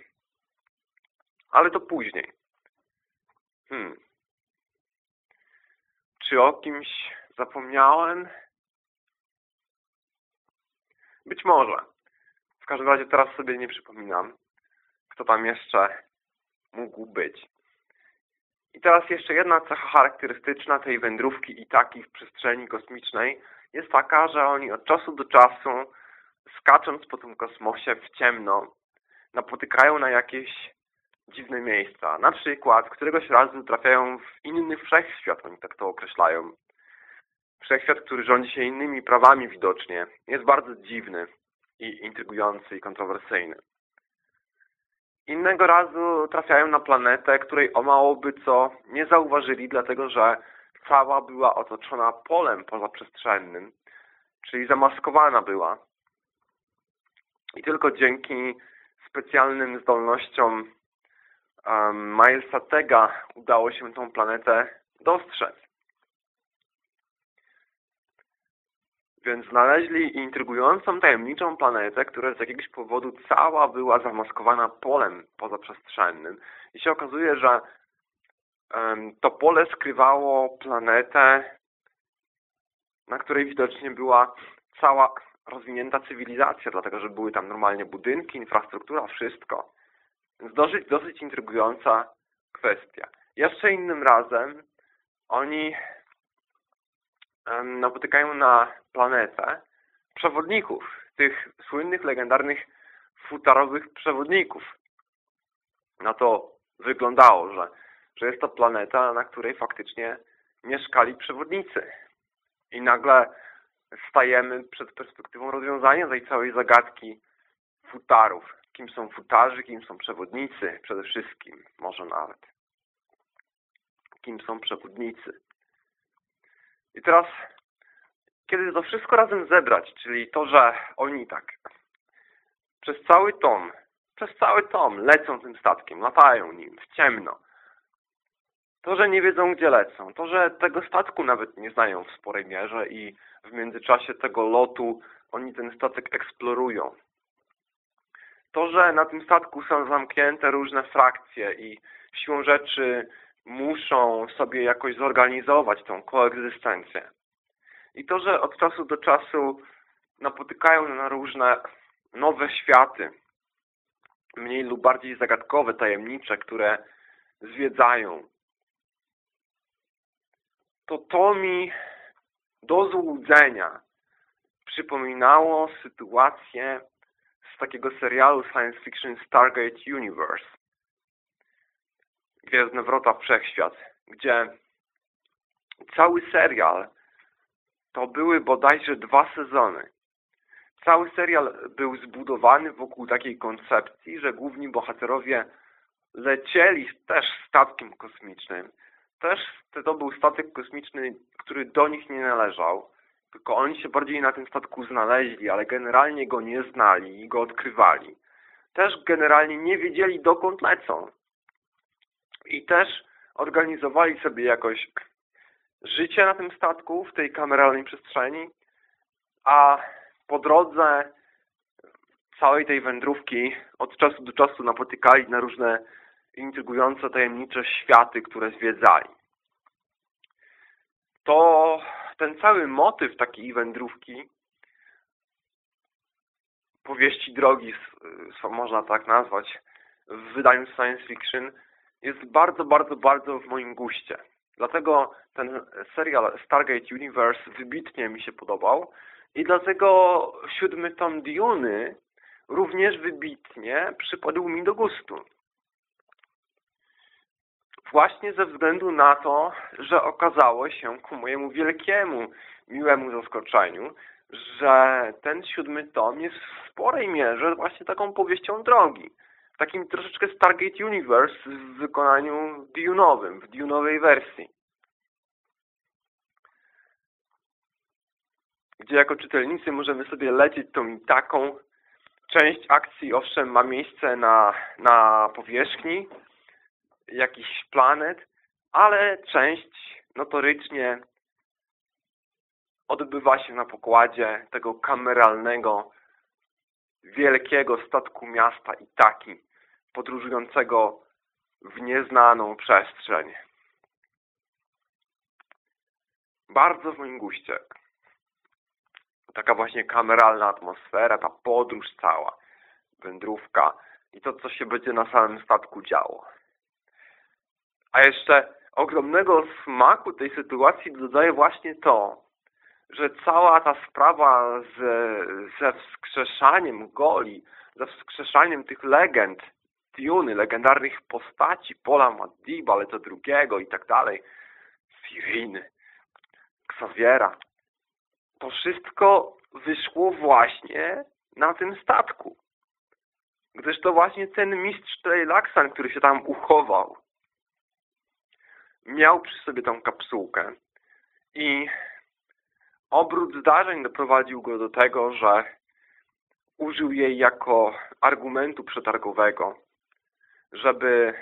Ale to później. Hmm. Czy o kimś zapomniałem? Być może. W każdym razie teraz sobie nie przypominam, kto tam jeszcze mógł być. I teraz jeszcze jedna cecha charakterystyczna tej wędrówki i takiej w przestrzeni kosmicznej jest taka, że oni od czasu do czasu, skacząc po tym kosmosie w ciemno, napotykają na jakieś dziwne miejsca. Na przykład któregoś razu trafiają w inny wszechświat, oni tak to określają. Wszechświat, który rządzi się innymi prawami widocznie. Jest bardzo dziwny i intrygujący i kontrowersyjny. Innego razu trafiają na planetę, której o mało by co nie zauważyli, dlatego że cała była otoczona polem pozaprzestrzennym, czyli zamaskowana była. I tylko dzięki specjalnym zdolnościom um, Milesa Tega udało się tą planetę dostrzec. Więc znaleźli intrygującą, tajemniczą planetę, która z jakiegoś powodu cała była zamaskowana polem pozaprzestrzennym. I się okazuje, że um, to pole skrywało planetę, na której widocznie była cała rozwinięta cywilizacja, dlatego że były tam normalnie budynki, infrastruktura, wszystko. Więc dosyć, dosyć intrygująca kwestia. Jeszcze innym razem oni napotykają na planetę przewodników, tych słynnych, legendarnych futarowych przewodników. Na to wyglądało, że, że jest to planeta, na której faktycznie mieszkali przewodnicy. I nagle stajemy przed perspektywą rozwiązania tej całej zagadki futarów. Kim są futarzy, kim są przewodnicy, przede wszystkim, może nawet. Kim są przewodnicy. I teraz, kiedy to wszystko razem zebrać, czyli to, że oni tak przez cały tom, przez cały tom lecą tym statkiem, latają nim w ciemno, to, że nie wiedzą, gdzie lecą, to, że tego statku nawet nie znają w sporej mierze i w międzyczasie tego lotu oni ten statek eksplorują. To, że na tym statku są zamknięte różne frakcje i siłą rzeczy muszą sobie jakoś zorganizować tą koegzystencję. I to, że od czasu do czasu napotykają na różne nowe światy, mniej lub bardziej zagadkowe, tajemnicze, które zwiedzają, to to mi do złudzenia przypominało sytuację z takiego serialu science fiction Stargate Universe. Gwiezdne Wrota Wszechświat, gdzie cały serial to były bodajże dwa sezony. Cały serial był zbudowany wokół takiej koncepcji, że główni bohaterowie lecieli też statkiem kosmicznym. Też to był statek kosmiczny, który do nich nie należał, tylko oni się bardziej na tym statku znaleźli, ale generalnie go nie znali i go odkrywali. Też generalnie nie wiedzieli dokąd lecą i też organizowali sobie jakoś życie na tym statku, w tej kameralnej przestrzeni, a po drodze całej tej wędrówki od czasu do czasu napotykali na różne intrygujące, tajemnicze światy, które zwiedzali. To ten cały motyw takiej wędrówki, powieści drogi, można tak nazwać, w wydaniu science fiction, jest bardzo, bardzo, bardzo w moim guście. Dlatego ten serial Stargate Universe wybitnie mi się podobał i dlatego siódmy tom Dune również wybitnie przypadł mi do gustu. Właśnie ze względu na to, że okazało się ku mojemu wielkiemu, miłemu zaskoczeniu, że ten siódmy tom jest w sporej mierze właśnie taką powieścią drogi takim troszeczkę Stargate Universe w wykonaniu Dune'owym, w Dune'owej wersji. Gdzie jako czytelnicy możemy sobie lecieć tą i taką. Część akcji owszem ma miejsce na, na powierzchni jakichś planet, ale część notorycznie odbywa się na pokładzie tego kameralnego wielkiego statku miasta Itaki, podróżującego w nieznaną przestrzeń. Bardzo w moim guście. Taka właśnie kameralna atmosfera, ta podróż cała, wędrówka i to, co się będzie na samym statku działo. A jeszcze ogromnego smaku tej sytuacji dodaje właśnie to, że cała ta sprawa z, ze wskrzeszaniem goli, ze wskrzeszaniem tych legend, Tiuny, legendarnych postaci, Pola Madiba, to drugiego i tak dalej, Siriny, Xaviera, to wszystko wyszło właśnie na tym statku. Gdyż to właśnie ten mistrz Trejlaksan, który się tam uchował, miał przy sobie tą kapsułkę i obrót zdarzeń doprowadził go do tego, że użył jej jako argumentu przetargowego, żeby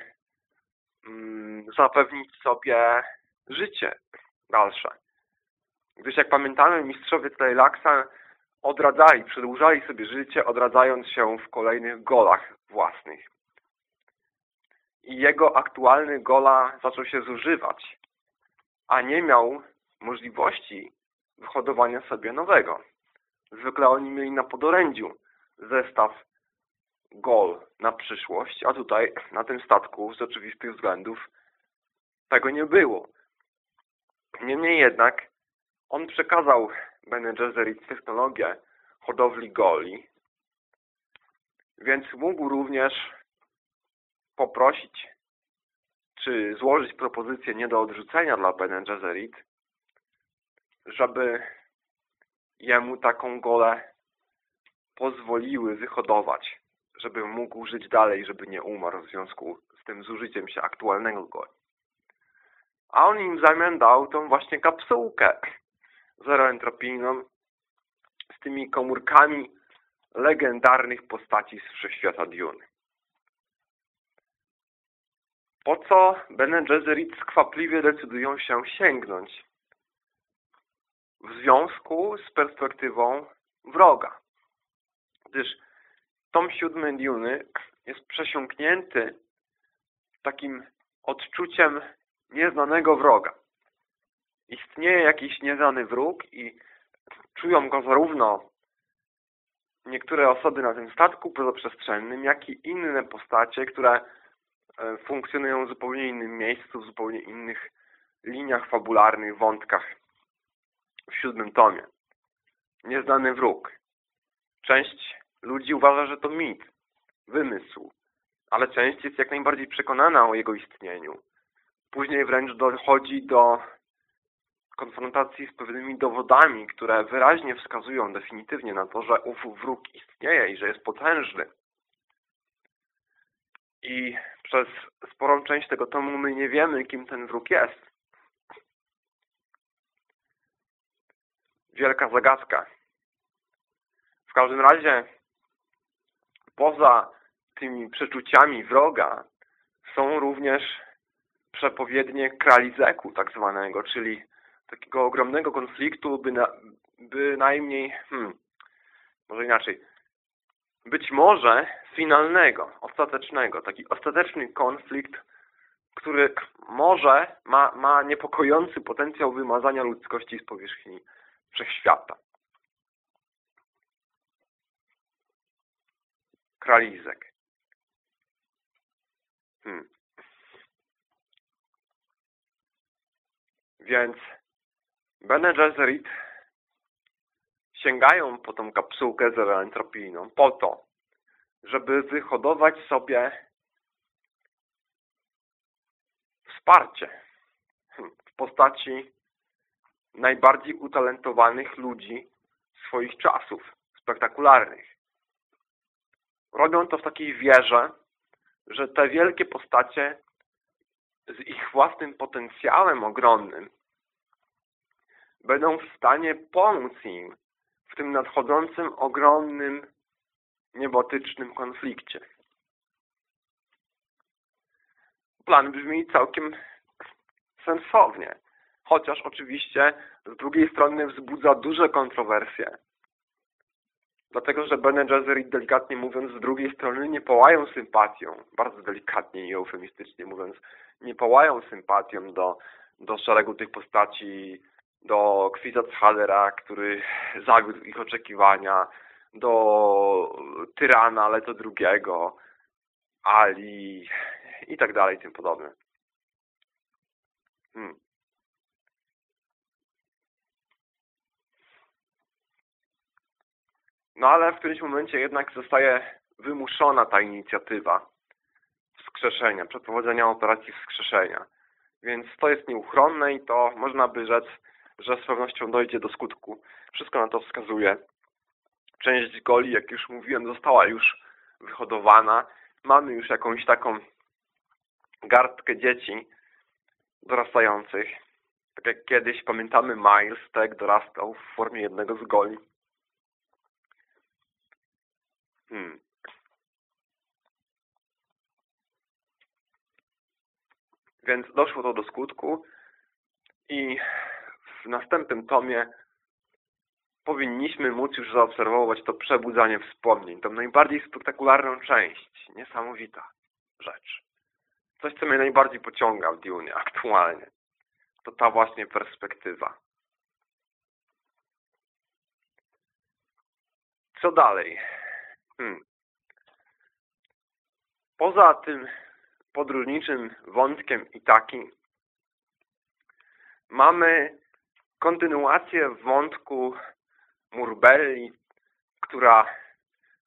mm, zapewnić sobie życie dalsze. Gdyż jak pamiętamy, mistrzowie Tlejlaksa odradzali, przedłużali sobie życie, odradzając się w kolejnych golach własnych. I jego aktualny gola zaczął się zużywać, a nie miał możliwości wyhodowania sobie nowego. Zwykle oni mieli na podorędziu zestaw gol na przyszłość, a tutaj na tym statku z oczywistych względów tego nie było. Niemniej jednak on przekazał Bene Gesserit technologię hodowli goli, więc mógł również poprosić czy złożyć propozycję nie do odrzucenia dla Bene Gesserit, żeby jemu taką golę pozwoliły wyhodować, żeby mógł żyć dalej, żeby nie umarł w związku z tym zużyciem się aktualnego goli. A on im w zamian dał tą właśnie kapsułkę zeroentropijną z tymi komórkami legendarnych postaci z wszechświata Dune. Po co Bene Gesserit skwapliwie decydują się sięgnąć? W związku z perspektywą wroga. Gdyż tom siódmy Duny jest przesiąknięty takim odczuciem nieznanego wroga. Istnieje jakiś nieznany wróg i czują go zarówno niektóre osoby na tym statku pozaprzestrzennym, jak i inne postacie, które e, funkcjonują w zupełnie innym miejscu, w zupełnie innych liniach fabularnych, wątkach w siódmym tomie. Nieznany wróg. Część ludzi uważa, że to mit, wymysł, ale część jest jak najbardziej przekonana o jego istnieniu. Później wręcz dochodzi do konfrontacji z pewnymi dowodami, które wyraźnie wskazują definitywnie na to, że ów wróg istnieje i że jest potężny. I przez sporą część tego tomu my nie wiemy, kim ten wróg jest. Wielka zagadka. W każdym razie, poza tymi przeczuciami wroga, są również przepowiednie kralizeku tak zwanego, czyli takiego ogromnego konfliktu, by na, bynajmniej, hmm, może inaczej, być może finalnego, ostatecznego, taki ostateczny konflikt, który może ma, ma niepokojący potencjał wymazania ludzkości z powierzchni wszechświata. Kralizek. Hmm. Więc Bene Gesserit sięgają po tą kapsułkę zeroentropijną po to, żeby wyhodować sobie wsparcie w postaci najbardziej utalentowanych ludzi swoich czasów, spektakularnych. Robią to w takiej wierze, że te wielkie postacie z ich własnym potencjałem ogromnym będą w stanie pomóc im w tym nadchodzącym ogromnym niebotycznym konflikcie. Plan brzmi całkiem sensownie, chociaż oczywiście z drugiej strony wzbudza duże kontrowersje. Dlatego, że Bene Gesserit, delikatnie mówiąc, z drugiej strony nie połają sympatią, bardzo delikatnie i eufemistycznie mówiąc, nie połają sympatią do, do szeregu tych postaci do Kwizac-Hadera, który zawiódł ich oczekiwania, do Tyrana, Leto drugiego, Ali i tak dalej, tym podobne. Hmm. No ale w którymś momencie jednak zostaje wymuszona ta inicjatywa wskrzeszenia, przeprowadzenia operacji wskrzeszenia. Więc to jest nieuchronne i to można by rzec że z pewnością dojdzie do skutku. Wszystko na to wskazuje. Część goli, jak już mówiłem, została już wyhodowana. Mamy już jakąś taką garstkę dzieci dorastających. Tak jak kiedyś, pamiętamy Miles, tak dorastał w formie jednego z goli. Hmm. Więc doszło to do skutku i w następnym tomie powinniśmy móc już zaobserwować to przebudzanie wspomnień, tą najbardziej spektakularną część. Niesamowita rzecz. Coś, co mnie najbardziej pociąga w Dune aktualnie. To ta właśnie perspektywa. Co dalej? Hmm. Poza tym podróżniczym wątkiem i taki mamy kontynuację wątku Murbelli, która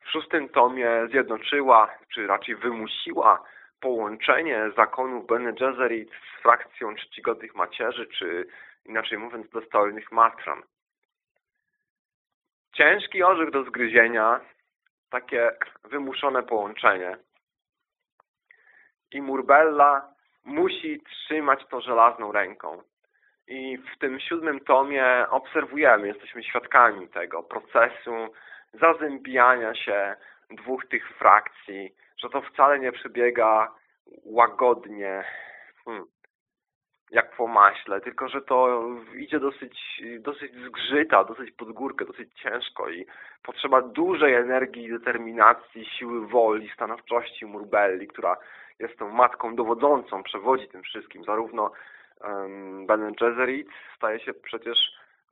w szóstym tomie zjednoczyła, czy raczej wymusiła połączenie zakonów Bene Gesserit z frakcją czcigodnych macierzy, czy inaczej mówiąc dostojnych matran. Ciężki orzech do zgryzienia, takie wymuszone połączenie. I Murbella musi trzymać to żelazną ręką. I w tym siódmym tomie obserwujemy, jesteśmy świadkami tego procesu zazębiania się dwóch tych frakcji, że to wcale nie przebiega łagodnie, hmm, jak po maśle, tylko że to idzie dosyć, dosyć zgrzyta, dosyć pod górkę, dosyć ciężko i potrzeba dużej energii, determinacji, siły woli, stanowczości Murbelli, która jest tą matką dowodzącą, przewodzi tym wszystkim, zarówno um, Gesserit staje się przecież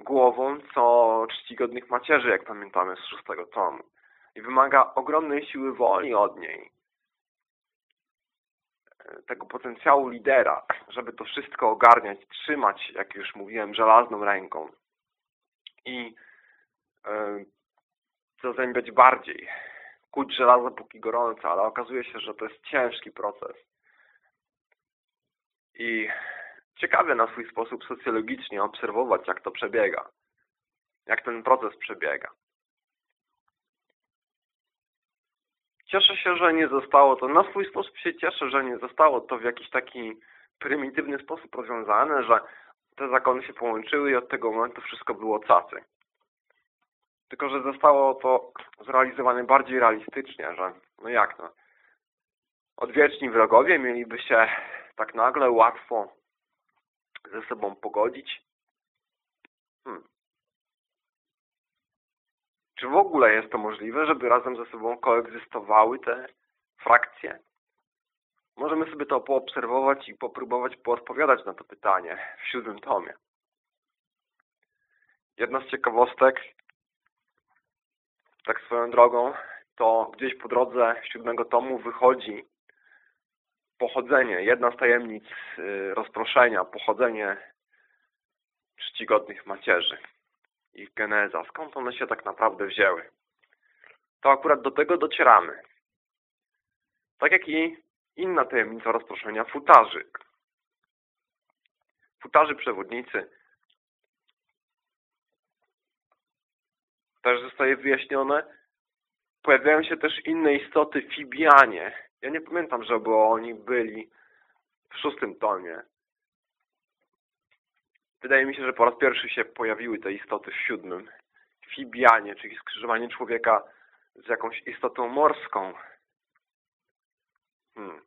głową co czcigodnych macierzy, jak pamiętamy z szóstego tomu. I wymaga ogromnej siły woli od niej tego potencjału lidera, żeby to wszystko ogarniać, trzymać, jak już mówiłem, żelazną ręką i yy, zazębiać bardziej, kuć żelazo póki gorące, ale okazuje się, że to jest ciężki proces. I ciekawe na swój sposób socjologicznie obserwować, jak to przebiega, jak ten proces przebiega. Cieszę się, że nie zostało to, na swój sposób się cieszę, że nie zostało to w jakiś taki prymitywny sposób rozwiązane, że te zakony się połączyły i od tego momentu wszystko było cacy. Tylko, że zostało to zrealizowane bardziej realistycznie, że no jak no, odwieczni wrogowie mieliby się tak nagle łatwo ze sobą pogodzić. Hmm. Czy w ogóle jest to możliwe, żeby razem ze sobą koegzystowały te frakcje? Możemy sobie to poobserwować i popróbować poodpowiadać na to pytanie w siódmym tomie. Jedna z ciekawostek, tak swoją drogą, to gdzieś po drodze siódmego tomu wychodzi pochodzenie, jedna z tajemnic y, rozproszenia, pochodzenie czcigodnych macierzy ich geneza, skąd one się tak naprawdę wzięły. To akurat do tego docieramy. Tak jak i inna tajemnica rozproszenia futarzy. Futarzy przewodnicy też zostaje wyjaśnione. Pojawiają się też inne istoty, fibianie. Ja nie pamiętam, żeby oni byli w szóstym tomie. Wydaje mi się, że po raz pierwszy się pojawiły te istoty w siódmym. Fibianie, czyli skrzyżowanie człowieka z jakąś istotą morską. Hmm.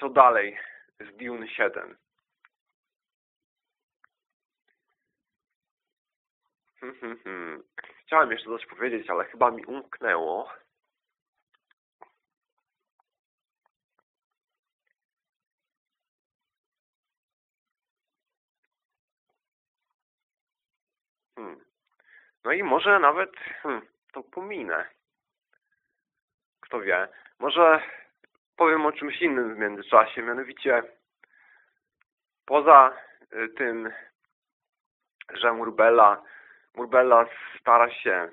Co dalej z Dune 7? Hmm, hmm, hmm. Chciałem jeszcze coś powiedzieć, ale chyba mi umknęło. No i może nawet hmm, to pominę. Kto wie. Może powiem o czymś innym w międzyczasie, mianowicie poza y, tym, że Murbella, Murbella stara się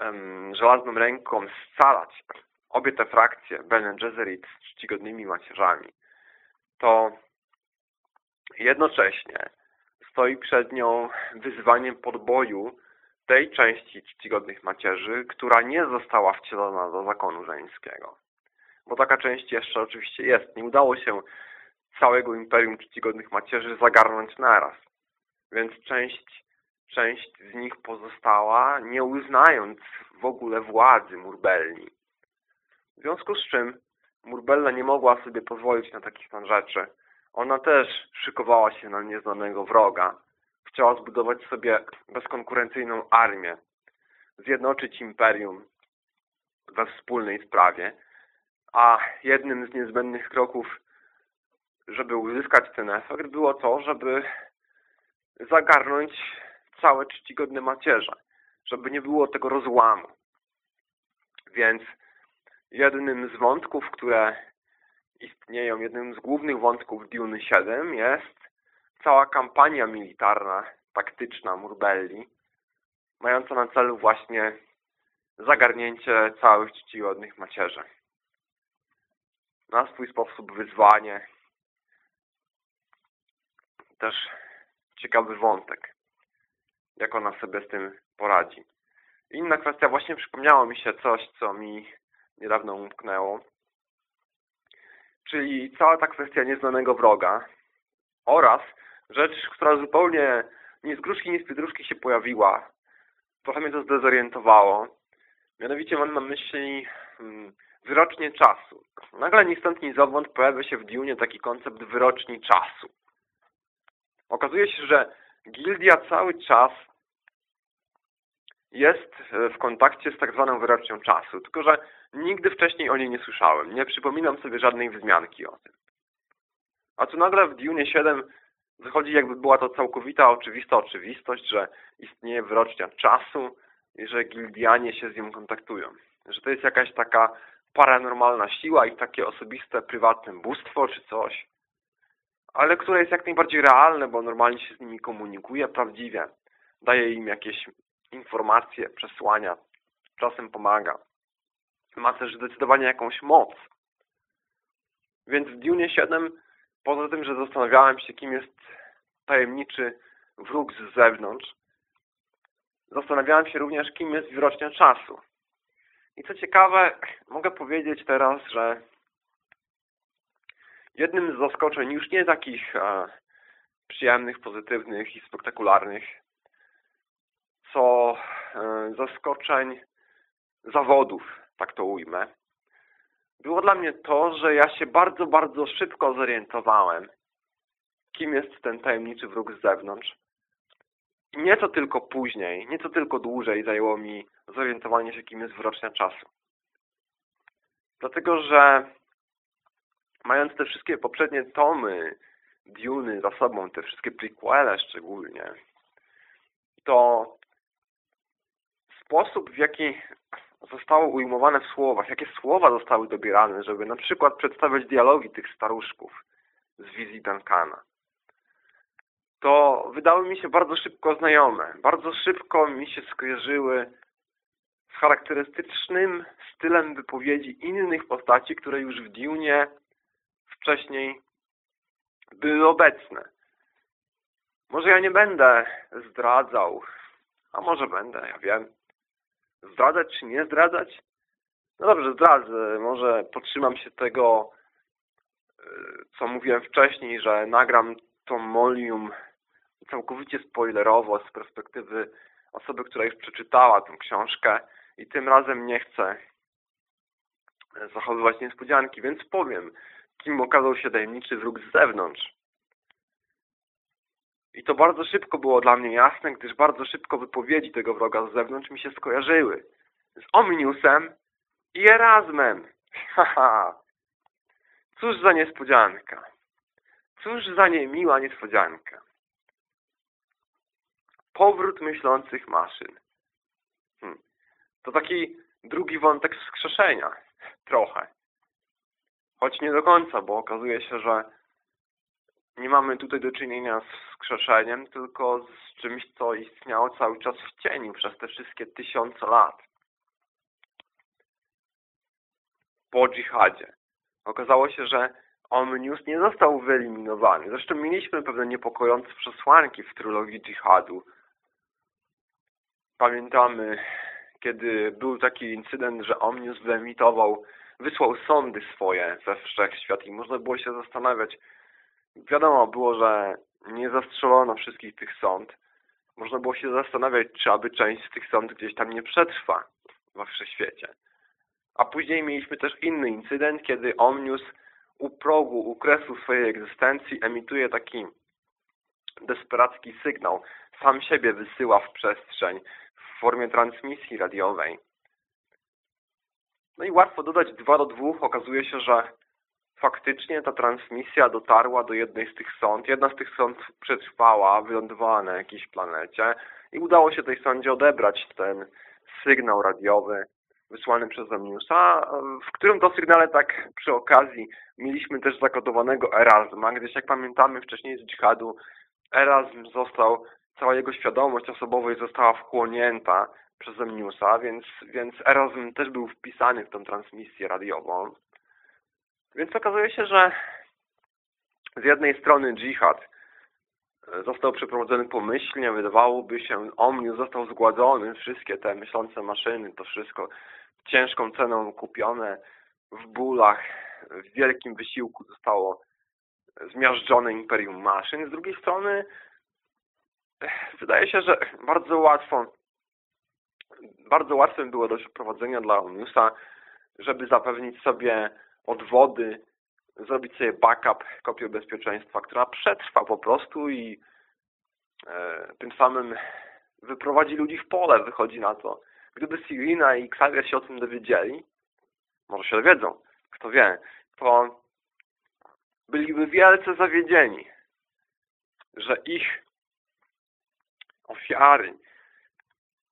um, żelazną ręką scalać obie te frakcje, Bene Gesserit z czcigodnymi macierzami, to jednocześnie stoi przed nią wyzwaniem podboju tej części czcigodnych macierzy, która nie została wcielona do zakonu żeńskiego. Bo taka część jeszcze oczywiście jest. Nie udało się całego imperium czcigodnych macierzy zagarnąć naraz. Więc część część z nich pozostała, nie uznając w ogóle władzy Murbelli. W związku z czym Murbella nie mogła sobie pozwolić na stan rzeczy. Ona też szykowała się na nieznanego wroga. Chciała zbudować sobie bezkonkurencyjną armię, zjednoczyć imperium we wspólnej sprawie, a jednym z niezbędnych kroków, żeby uzyskać ten efekt, było to, żeby zagarnąć całe czcigodne macierze, żeby nie było tego rozłamu. Więc jednym z wątków, które istnieją, jednym z głównych wątków Dune 7 jest cała kampania militarna, taktyczna Murbelli, mająca na celu właśnie zagarnięcie całych czcigodnych macierzy. Na swój sposób wyzwanie. Też ciekawy wątek, jak ona sobie z tym poradzi. Inna kwestia, właśnie przypomniało mi się coś, co mi niedawno umknęło. Czyli cała ta kwestia nieznanego wroga oraz rzecz, która zupełnie nie z gruszki, nie z pietruszki się pojawiła. Trochę mnie to zdezorientowało. Mianowicie mam na myśli hmm, wyrocznie czasu. Nagle ni stąd, ni zowąd pojawia się w Dune taki koncept wyroczni czasu. Okazuje się, że gildia cały czas jest e, w kontakcie z tak zwaną wyrocznią czasu, tylko że nigdy wcześniej o niej nie słyszałem. Nie przypominam sobie żadnej wzmianki o tym. A tu nagle w Dune 7 wychodzi jakby była to całkowita oczywista oczywistość, że istnieje wyrocznia czasu i że gildianie się z nią kontaktują. Że to jest jakaś taka paranormalna siła i takie osobiste, prywatne bóstwo czy coś. Ale które jest jak najbardziej realne, bo normalnie się z nimi komunikuje prawdziwie. Daje im jakieś informacje, przesłania. Czasem pomaga. Ma też zdecydowanie jakąś moc. Więc w Dune 7, poza tym, że zastanawiałem się, kim jest tajemniczy wróg z zewnątrz, zastanawiałem się również, kim jest wyrocznia czasu. I co ciekawe, mogę powiedzieć teraz, że jednym z zaskoczeń, już nie takich e, przyjemnych, pozytywnych i spektakularnych, co e, zaskoczeń zawodów, tak to ujmę, było dla mnie to, że ja się bardzo, bardzo szybko zorientowałem, kim jest ten tajemniczy wróg z zewnątrz. I nieco tylko później, nieco tylko dłużej zajęło mi zorientowanie się, kim jest wyrocznia czasu. Dlatego, że mając te wszystkie poprzednie tomy Duny za sobą, te wszystkie prequele szczególnie, to sposób, w jaki zostało ujmowane w słowach, jakie słowa zostały dobierane, żeby na przykład przedstawiać dialogi tych staruszków z wizji Duncana, to wydały mi się bardzo szybko znajome. Bardzo szybko mi się skojarzyły z charakterystycznym stylem wypowiedzi innych postaci, które już w Dune wcześniej były obecne. Może ja nie będę zdradzał, a może będę, ja wiem. Zdradzać czy nie zdradzać? No dobrze, zdradzę. Może potrzymam się tego, e, co mówiłem wcześniej, że nagram to molium całkowicie spoilerowo z perspektywy osoby, która już przeczytała tę książkę i tym razem nie chcę zachowywać niespodzianki, więc powiem, kim okazał się tajemniczy wróg z zewnątrz. I to bardzo szybko było dla mnie jasne, gdyż bardzo szybko wypowiedzi tego wroga z zewnątrz mi się skojarzyły. Z Omniusem i Erasmem. [LAUGHS] Haha. Cóż za niespodzianka. Cóż za niemiła niespodzianka. Powrót myślących maszyn. Hmm. To taki drugi wątek wskrzeszenia. Trochę. Choć nie do końca, bo okazuje się, że nie mamy tutaj do czynienia z wskrzeszeniem, tylko z czymś, co istniało cały czas w cieniu przez te wszystkie tysiące lat. Po dżihadzie. Okazało się, że Omnius nie został wyeliminowany. Zresztą mieliśmy pewne niepokojące przesłanki w trylogii dżihadu, Pamiętamy, kiedy był taki incydent, że Omnius wyemitował, wysłał sądy swoje we wszechświat i można było się zastanawiać. Wiadomo było, że nie zastrzelono wszystkich tych sąd, można było się zastanawiać, czy aby część z tych sąd gdzieś tam nie przetrwa we wszechświecie. A później mieliśmy też inny incydent, kiedy Omnius u progu, u kresu swojej egzystencji emituje taki desperacki sygnał. Sam siebie wysyła w przestrzeń w formie transmisji radiowej. No i łatwo dodać 2 do 2. Okazuje się, że faktycznie ta transmisja dotarła do jednej z tych sąd. Jedna z tych sąd przetrwała, wylądowała na jakiejś planecie i udało się tej sądzie odebrać ten sygnał radiowy wysłany przez Omniusa, w którym to sygnale tak przy okazji mieliśmy też zakodowanego Erasma, gdyż jak pamiętamy wcześniej z dżihadu Erasm został, cała jego świadomość osobowej została wchłonięta przez Omniusa, więc, więc Erasm też był wpisany w tę transmisję radiową. Więc okazuje się, że z jednej strony dżihad e, został przeprowadzony pomyślnie, wydawałoby się, Omnius został zgładzony, wszystkie te myślące maszyny, to wszystko ciężką ceną kupione, w bólach, w wielkim wysiłku zostało zmiażdżone imperium maszyn. Z drugiej strony wydaje się, że bardzo łatwo bardzo łatwym było do przeprowadzenia dla Omniusa, żeby zapewnić sobie odwody, zrobić sobie backup, kopię bezpieczeństwa, która przetrwa po prostu i e, tym samym wyprowadzi ludzi w pole, wychodzi na to. Gdyby Sirina i Xavier się o tym dowiedzieli, może się dowiedzą, kto wie, to byliby wielce zawiedzieni, że ich ofiary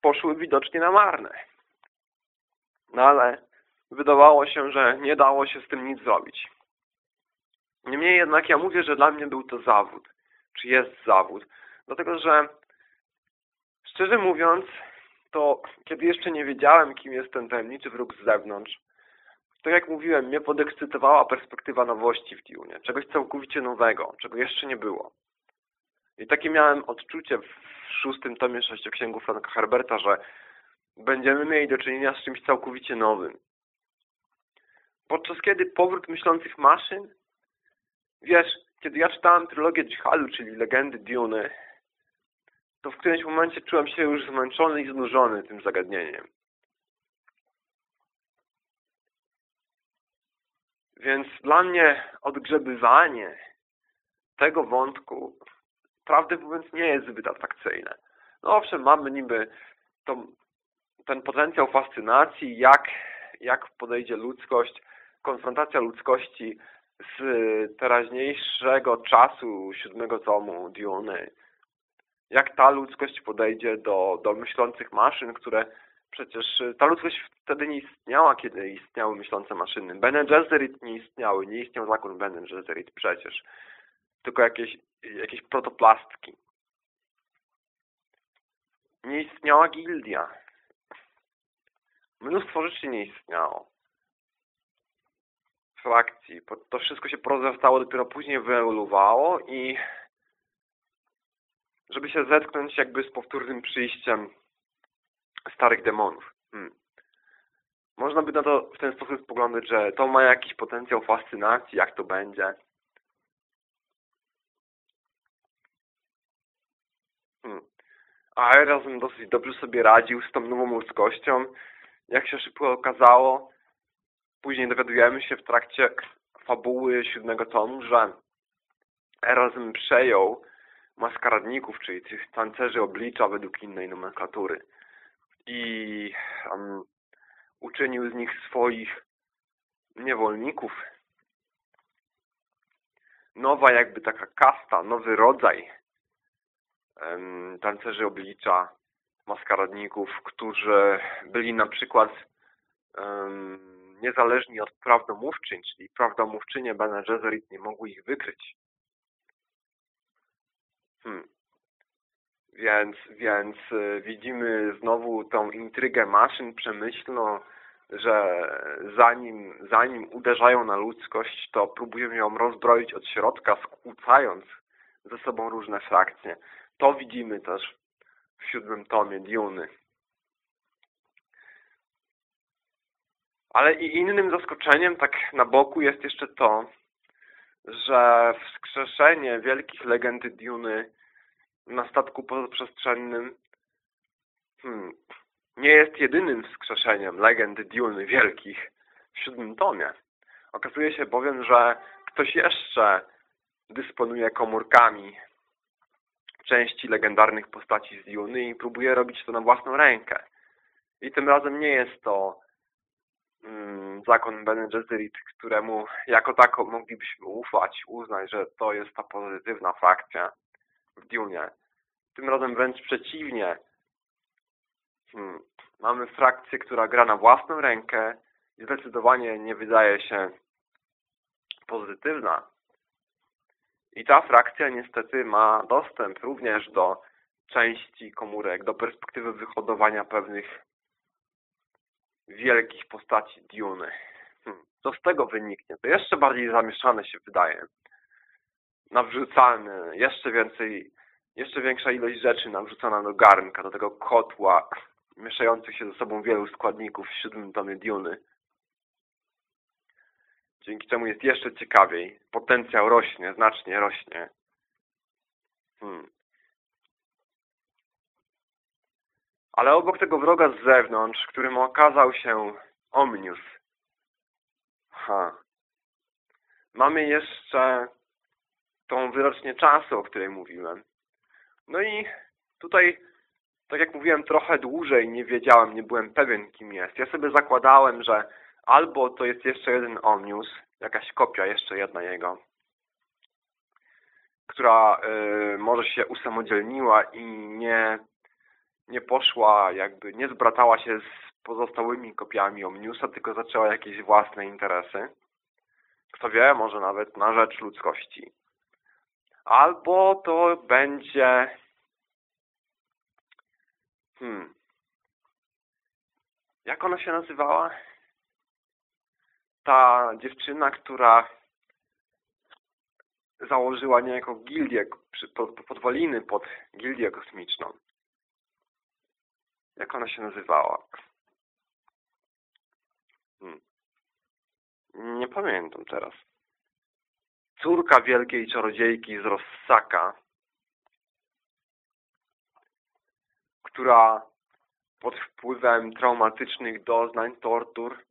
poszły widocznie na marne. No ale wydawało się, że nie dało się z tym nic zrobić. Niemniej jednak ja mówię, że dla mnie był to zawód. Czy jest zawód? Dlatego, że szczerze mówiąc, to kiedy jeszcze nie wiedziałem, kim jest ten tajemniczy wróg z zewnątrz, to jak mówiłem, mnie podekscytowała perspektywa nowości w Dune. Czegoś całkowicie nowego, czego jeszcze nie było. I takie miałem odczucie w szóstym tomie sześcioksięgu Franka Herberta, że będziemy mieli do czynienia z czymś całkowicie nowym. Podczas kiedy powrót myślących maszyn, wiesz, kiedy ja czytałem trylogię Dżihadu, czyli legendy Dune, to w którymś momencie czułem się już zmęczony i znużony tym zagadnieniem. Więc dla mnie odgrzebywanie tego wątku, prawdę mówiąc, nie jest zbyt atrakcyjne. No owszem, mamy niby to, ten potencjał fascynacji, jak, jak podejdzie ludzkość, konfrontacja ludzkości z teraźniejszego czasu siódmego tomu Dune, jak ta ludzkość podejdzie do, do myślących maszyn, które przecież ta ludzkość wtedy nie istniała, kiedy istniały myślące maszyny. Bene Gesserit nie istniały, nie istniał zakon Bene Gesserit przecież, tylko jakieś, jakieś protoplastki. Nie istniała gildia. Mnóstwo rzeczy nie istniało. Frakcji. To wszystko się porozrastało, dopiero później wyewoluowało i żeby się zetknąć jakby z powtórnym przyjściem starych demonów. Hmm. Można by na to w ten sposób spoglądać, że to ma jakiś potencjał fascynacji, jak to będzie. Hmm. A razem dosyć dobrze sobie radził z tą nową ludzkością. Jak się szybko okazało, później dowiadujemy się w trakcie fabuły siódmego tomu, że Erasm przejął maskaradników, czyli tych tancerzy oblicza według innej nomenklatury. I um, uczynił z nich swoich niewolników. Nowa jakby taka kasta, nowy rodzaj um, tancerzy oblicza, maskaradników, którzy byli na przykład um, niezależni od prawdomówczyń, czyli prawdomówczynie Bene Gesserit nie mogły ich wykryć. Hmm. Więc, więc y, widzimy znowu tą intrygę maszyn przemyślną, że zanim, zanim uderzają na ludzkość, to próbują ją rozbroić od środka, skłócając ze sobą różne frakcje. To widzimy też w siódmym tomie Diony. Ale i innym zaskoczeniem, tak na boku, jest jeszcze to, że wskrzeszenie wielkich legend Duny na statku pozaprzestrzennym hmm, nie jest jedynym wskrzeszeniem legend Duny wielkich w siódmym tomie. Okazuje się bowiem, że ktoś jeszcze dysponuje komórkami części legendarnych postaci z Duny i próbuje robić to na własną rękę. I tym razem nie jest to zakon Bene Gesserit, któremu jako tako moglibyśmy ufać, uznać, że to jest ta pozytywna frakcja w Dune. Tym razem wręcz przeciwnie. Hmm. Mamy frakcję, która gra na własną rękę i zdecydowanie nie wydaje się pozytywna. I ta frakcja niestety ma dostęp również do części komórek, do perspektywy wyhodowania pewnych wielkich postaci Duny. Hmm. Co z tego wyniknie? To jeszcze bardziej zamieszane się wydaje. Nawrzucany, jeszcze więcej, jeszcze większa ilość rzeczy nawrzucona do garnka, do tego kotła, mieszających się ze sobą wielu składników w siódmym tomie Duny. Dzięki czemu jest jeszcze ciekawiej. Potencjał rośnie, znacznie rośnie. Hmm. Ale obok tego wroga z zewnątrz, którym okazał się Omnius, ha, mamy jeszcze tą wyrocznie czasu, o której mówiłem. No i tutaj, tak jak mówiłem, trochę dłużej nie wiedziałem, nie byłem pewien, kim jest. Ja sobie zakładałem, że albo to jest jeszcze jeden Omnius, jakaś kopia, jeszcze jedna jego, która y, może się usamodzielniła i nie nie poszła, jakby nie zbratała się z pozostałymi kopiami Omniusa, tylko zaczęła jakieś własne interesy. Kto wie, może nawet na rzecz ludzkości. Albo to będzie... Hmm. Jak ona się nazywała? Ta dziewczyna, która założyła niejako gildię, podwaliny pod gildię kosmiczną. Jak ona się nazywała? Hmm. Nie pamiętam teraz. Córka wielkiej czarodziejki z Rossaka, która pod wpływem traumatycznych doznań, tortur,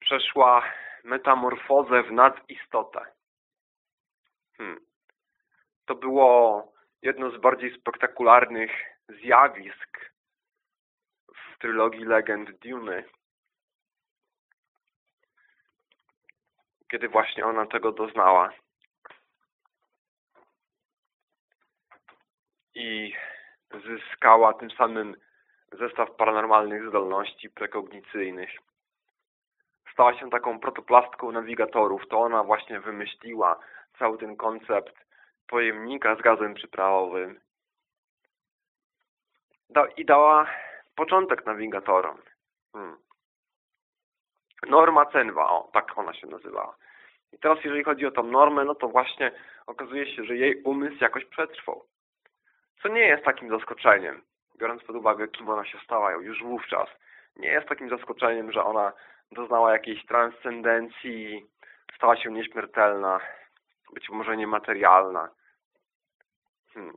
przeszła metamorfozę w nadistotę. Hmm. To było jedno z bardziej spektakularnych zjawisk w trylogii legend Duny. Kiedy właśnie ona tego doznała. I zyskała tym samym zestaw paranormalnych zdolności prekognicyjnych. Stała się taką protoplastką nawigatorów. To ona właśnie wymyśliła cały ten koncept pojemnika z gazem przyprawowym da, i dała początek nawigatorom. Hmm. Norma Cenwa, o, tak ona się nazywała. I teraz jeżeli chodzi o tą normę, no to właśnie okazuje się, że jej umysł jakoś przetrwał. Co nie jest takim zaskoczeniem, biorąc pod uwagę, kim ona się stała już wówczas. Nie jest takim zaskoczeniem, że ona doznała jakiejś transcendencji, stała się nieśmiertelna, być może niematerialna. Hmm.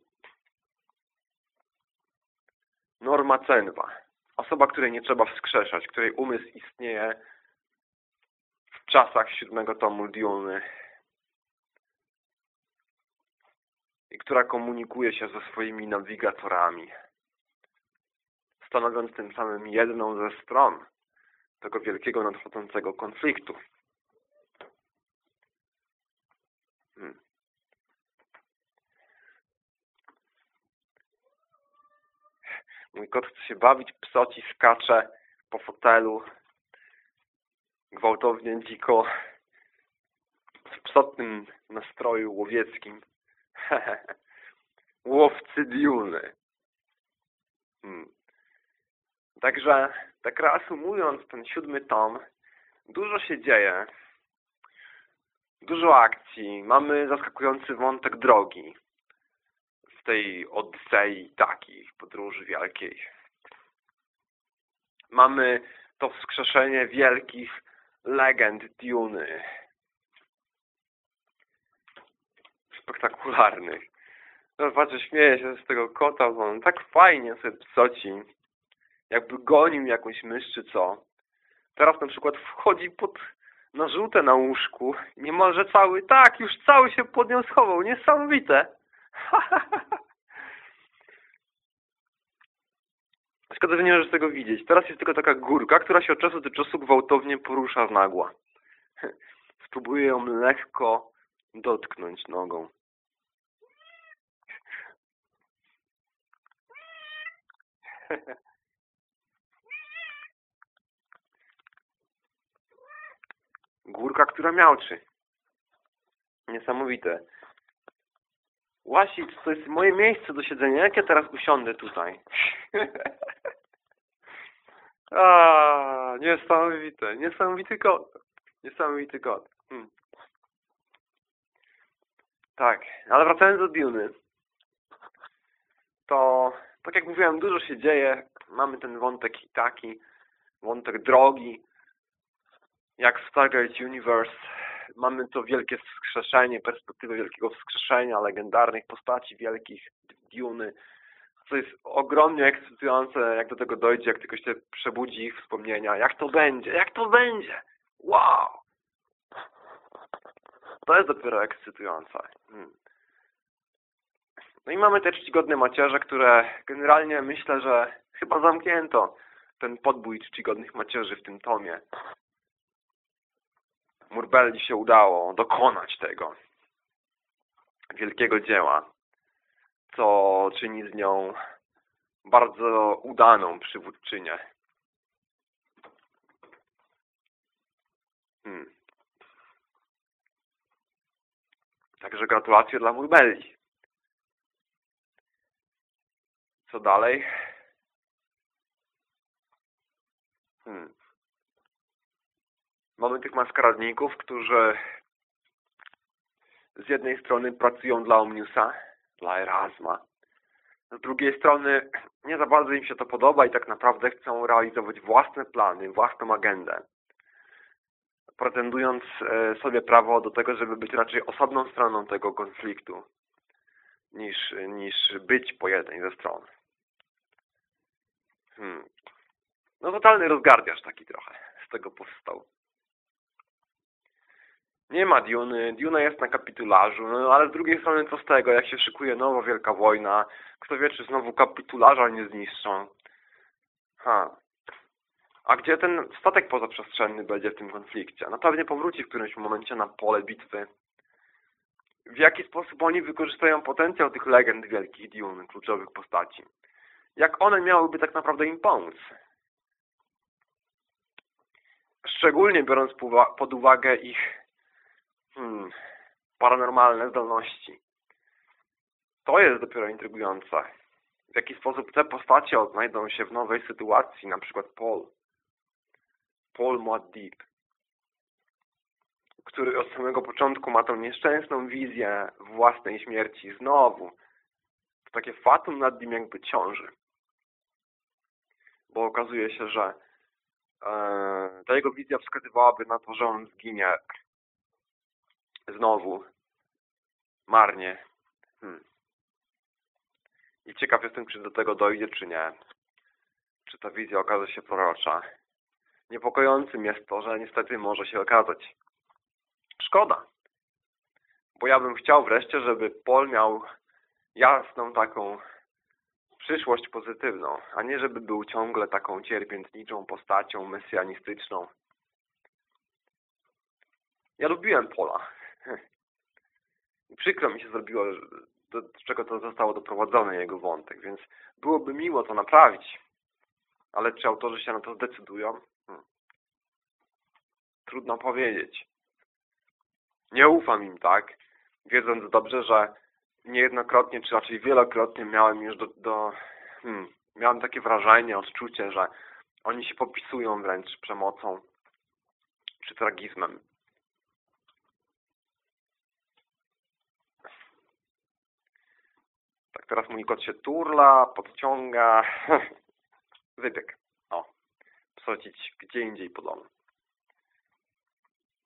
Norma Cenwa. Osoba, której nie trzeba wskrzeszać, której umysł istnieje w czasach siódmego tomu Diony i która komunikuje się ze swoimi nawigatorami, stanowiąc tym samym jedną ze stron tego wielkiego nadchodzącego konfliktu. Hmm. Mój kot chce się bawić, psoci skacze po fotelu gwałtownie, dziko w psotnym nastroju łowieckim. [LAUGHS] Łowcy diuny. Hmm. Także, tak reasumując ten siódmy tom, dużo się dzieje. Dużo akcji. Mamy zaskakujący wątek drogi w tej Odysei takiej podróży wielkiej. Mamy to wskrzeszenie wielkich legend Duny. Spektakularnych. No patrzę, śmieję się z tego kota, bo on tak fajnie sobie psoci. Jakby gonił jakąś mysz czy co. Teraz na przykład wchodzi pod na żółte na łóżku. Niemalże cały, tak, już cały się pod nią schował. Niesamowite. [LAUGHS] Szkoda, że nie możesz tego widzieć. Teraz jest tylko taka górka, która się od czasu do czasu gwałtownie porusza z nagła. [LAUGHS] Spróbuję ją lekko dotknąć nogą. [LAUGHS] Górka, która miałczy. Niesamowite. Łasic, to jest moje miejsce do siedzenia. Jak ja teraz usiądę tutaj? [LAUGHS] A, niesamowite. Niesamowity kot. Niesamowity kot. Hmm. Tak, ale wracając do Duny. To, tak jak mówiłem, dużo się dzieje. Mamy ten wątek i taki, wątek drogi, jak w Stargate Universe mamy to wielkie wskrzeszenie, perspektywę wielkiego wskrzeszenia, legendarnych postaci wielkich, Duny, co jest ogromnie ekscytujące, jak do tego dojdzie, jak tylko się przebudzi ich wspomnienia. Jak to będzie? Jak to będzie? Wow! To jest dopiero ekscytujące. Hmm. No i mamy te czcigodne macierze, które generalnie myślę, że chyba zamknięto ten podbój czcigodnych macierzy w tym tomie. Murbelli się udało dokonać tego wielkiego dzieła, co czyni z nią bardzo udaną przywódczynię. Hmm. Także gratulacje dla Murbelli. Co dalej? Hmm. Mamy tych maskaradników, którzy z jednej strony pracują dla Omniusa, dla Erasma, z drugiej strony nie za bardzo im się to podoba i tak naprawdę chcą realizować własne plany, własną agendę, pretendując e, sobie prawo do tego, żeby być raczej osobną stroną tego konfliktu, niż, niż być po jednej ze stron. Hmm. No totalny rozgardiasz taki trochę z tego powstał. Nie ma Duny, Duna jest na kapitularzu, no ale z drugiej strony co z tego, jak się szykuje nowa wielka wojna, kto wie, czy znowu kapitularza nie zniszczą. Ha. A gdzie ten statek pozaprzestrzenny będzie w tym konflikcie? No pewnie powróci w którymś momencie na pole bitwy. W jaki sposób oni wykorzystają potencjał tych legend wielkich Dune, kluczowych postaci? Jak one miałyby tak naprawdę im pomóc? Szczególnie biorąc pod uwagę ich hmm, paranormalne zdolności. To jest dopiero intrygujące. W jaki sposób te postacie odnajdą się w nowej sytuacji, na przykład Paul. Paul Muad'Dib, który od samego początku ma tą nieszczęsną wizję własnej śmierci. Znowu, to takie fatum nad nim jakby ciąży. Bo okazuje się, że e, ta jego wizja wskazywałaby na to, że on zginie Znowu. Marnie. Hmm. I ciekaw jestem, czy do tego dojdzie, czy nie. Czy ta wizja okaże się prorocza. Niepokojącym jest to, że niestety może się okazać. Szkoda. Bo ja bym chciał wreszcie, żeby Paul miał jasną taką przyszłość pozytywną, a nie żeby był ciągle taką cierpiętniczą postacią mesjanistyczną. Ja lubiłem Pola. Przykro mi się zrobiło, do czego to zostało doprowadzone, jego wątek, więc byłoby miło to naprawić. Ale czy autorzy się na to zdecydują? Hmm. Trudno powiedzieć. Nie ufam im tak, wiedząc dobrze, że niejednokrotnie, czy raczej wielokrotnie miałem już do... do hmm, miałem takie wrażenie, odczucie, że oni się popisują wręcz przemocą czy tragizmem. Tak, teraz mój kot się turla, podciąga. [LAUGHS] Wybieg. O. Psocić gdzie indziej po domu.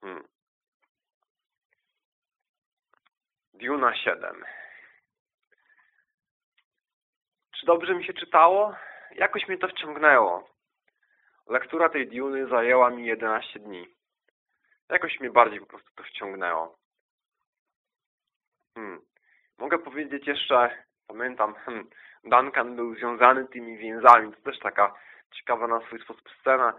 Hmm. Duna 7. dobrze mi się czytało? Jakoś mnie to wciągnęło. Lektura tej Duny zajęła mi 11 dni. Jakoś mnie bardziej po prostu to wciągnęło. Hmm. Mogę powiedzieć jeszcze, pamiętam, hmm, Duncan był związany tymi więzami. To też taka ciekawa na swój sposób scena,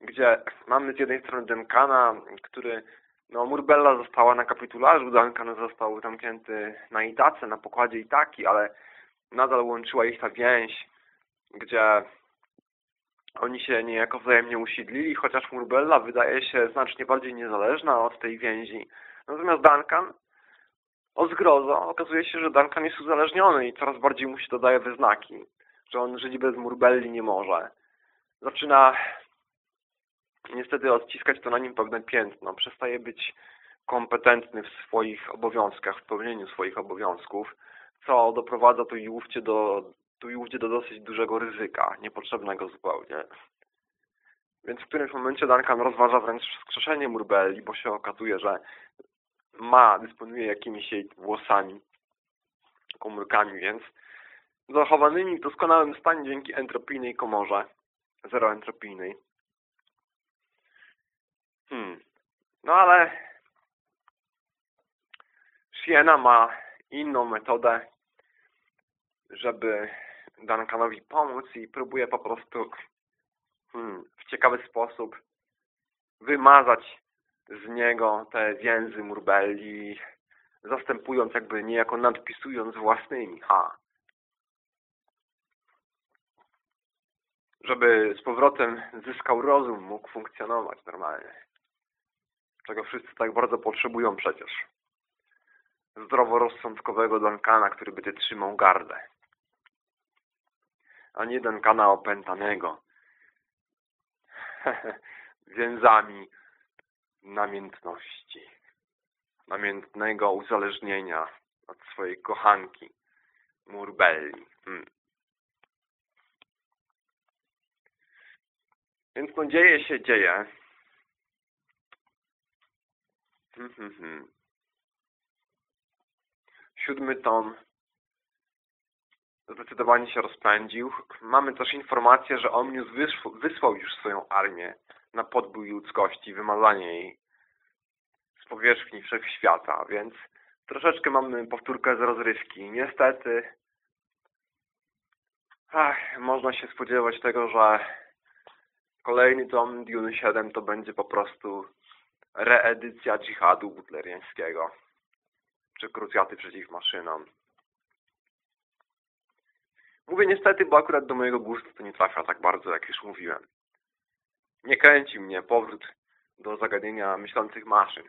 gdzie mamy z jednej strony Duncana, który, no Murbella została na kapitularzu, Duncan został zamknięty na Itace, na pokładzie Itaki, ale nadal łączyła ich ta więź, gdzie oni się niejako wzajemnie usiedlili, chociaż Murbella wydaje się znacznie bardziej niezależna od tej więzi. Natomiast Duncan, o zgrozo, okazuje się, że Duncan jest uzależniony i coraz bardziej mu się dodaje wyznaki, że on żyć bez Murbelli nie może. Zaczyna niestety odciskać to na nim pewne piętno. Przestaje być kompetentny w swoich obowiązkach, w pełnieniu swoich obowiązków, co doprowadza tu i ówdzie do, tu i ówdzie do dosyć dużego ryzyka, niepotrzebnego zupełnie. Więc w którymś momencie Duncan rozważa wręcz wskrzeszenie Murbelli, bo się okazuje, że ma, dysponuje jakimiś jej włosami, komórkami, więc zachowanymi w doskonałym stanie dzięki entropijnej komorze, zeroentropijnej. Hmm. No ale Siena ma inną metodę, żeby Duncanowi pomóc i próbuje po prostu hmm, w ciekawy sposób wymazać z niego te więzy Murbelli, zastępując jakby niejako nadpisując własnymi. Ha. Żeby z powrotem zyskał rozum, mógł funkcjonować normalnie. Czego wszyscy tak bardzo potrzebują przecież. Zdroworozsądkowego Duncana, który by trzymał gardę. A nie Duncana opętanego. [LAUGHS] Więzami namiętności, namiętnego uzależnienia od swojej kochanki, Murbelli. Hmm. Więc no dzieje się, dzieje. Hmm, hmm, hmm. Siódmy tom zdecydowanie się rozpędził. Mamy też informację, że Omnius wysłał już swoją armię na podbój ludzkości, wymazanie jej z powierzchni wszechświata, więc troszeczkę mamy powtórkę z rozrywki. Niestety ach, można się spodziewać tego, że kolejny tom Dune 7 to będzie po prostu reedycja dżihadu butleriańskiego czy krucjaty przeciw maszynom. Mówię niestety, bo akurat do mojego gustu to nie trafia tak bardzo, jak już mówiłem nie kręci mnie powrót do zagadnienia myślących maszyn.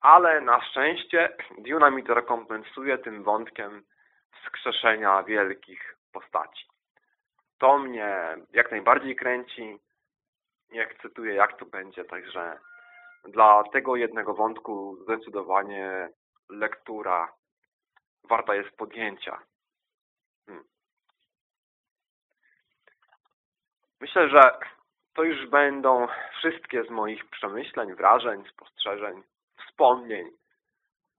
Ale na szczęście Duna mi to rekompensuje tym wątkiem wskrzeszenia wielkich postaci. To mnie jak najbardziej kręci. Niech cytuję, jak to będzie, także dla tego jednego wątku zdecydowanie lektura warta jest podjęcia. Myślę, że to już będą wszystkie z moich przemyśleń, wrażeń, spostrzeżeń, wspomnień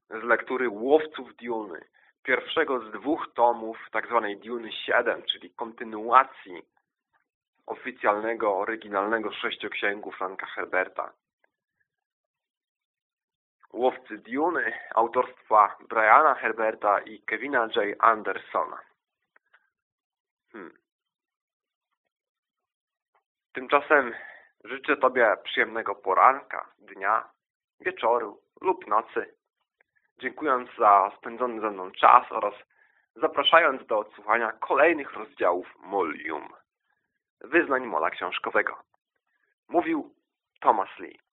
z lektury Łowców Duny, pierwszego z dwóch tomów tzw. Tak Duny 7, czyli kontynuacji oficjalnego, oryginalnego sześcioksięgu Franka Herberta. Łowcy Duny autorstwa Briana Herberta i Kevina J. Andersona. Hmm. Tymczasem życzę Tobie przyjemnego poranka, dnia, wieczoru lub nocy. Dziękując za spędzony ze mną czas oraz zapraszając do odsłuchania kolejnych rozdziałów Molium, wyznań mola książkowego. Mówił Thomas Lee.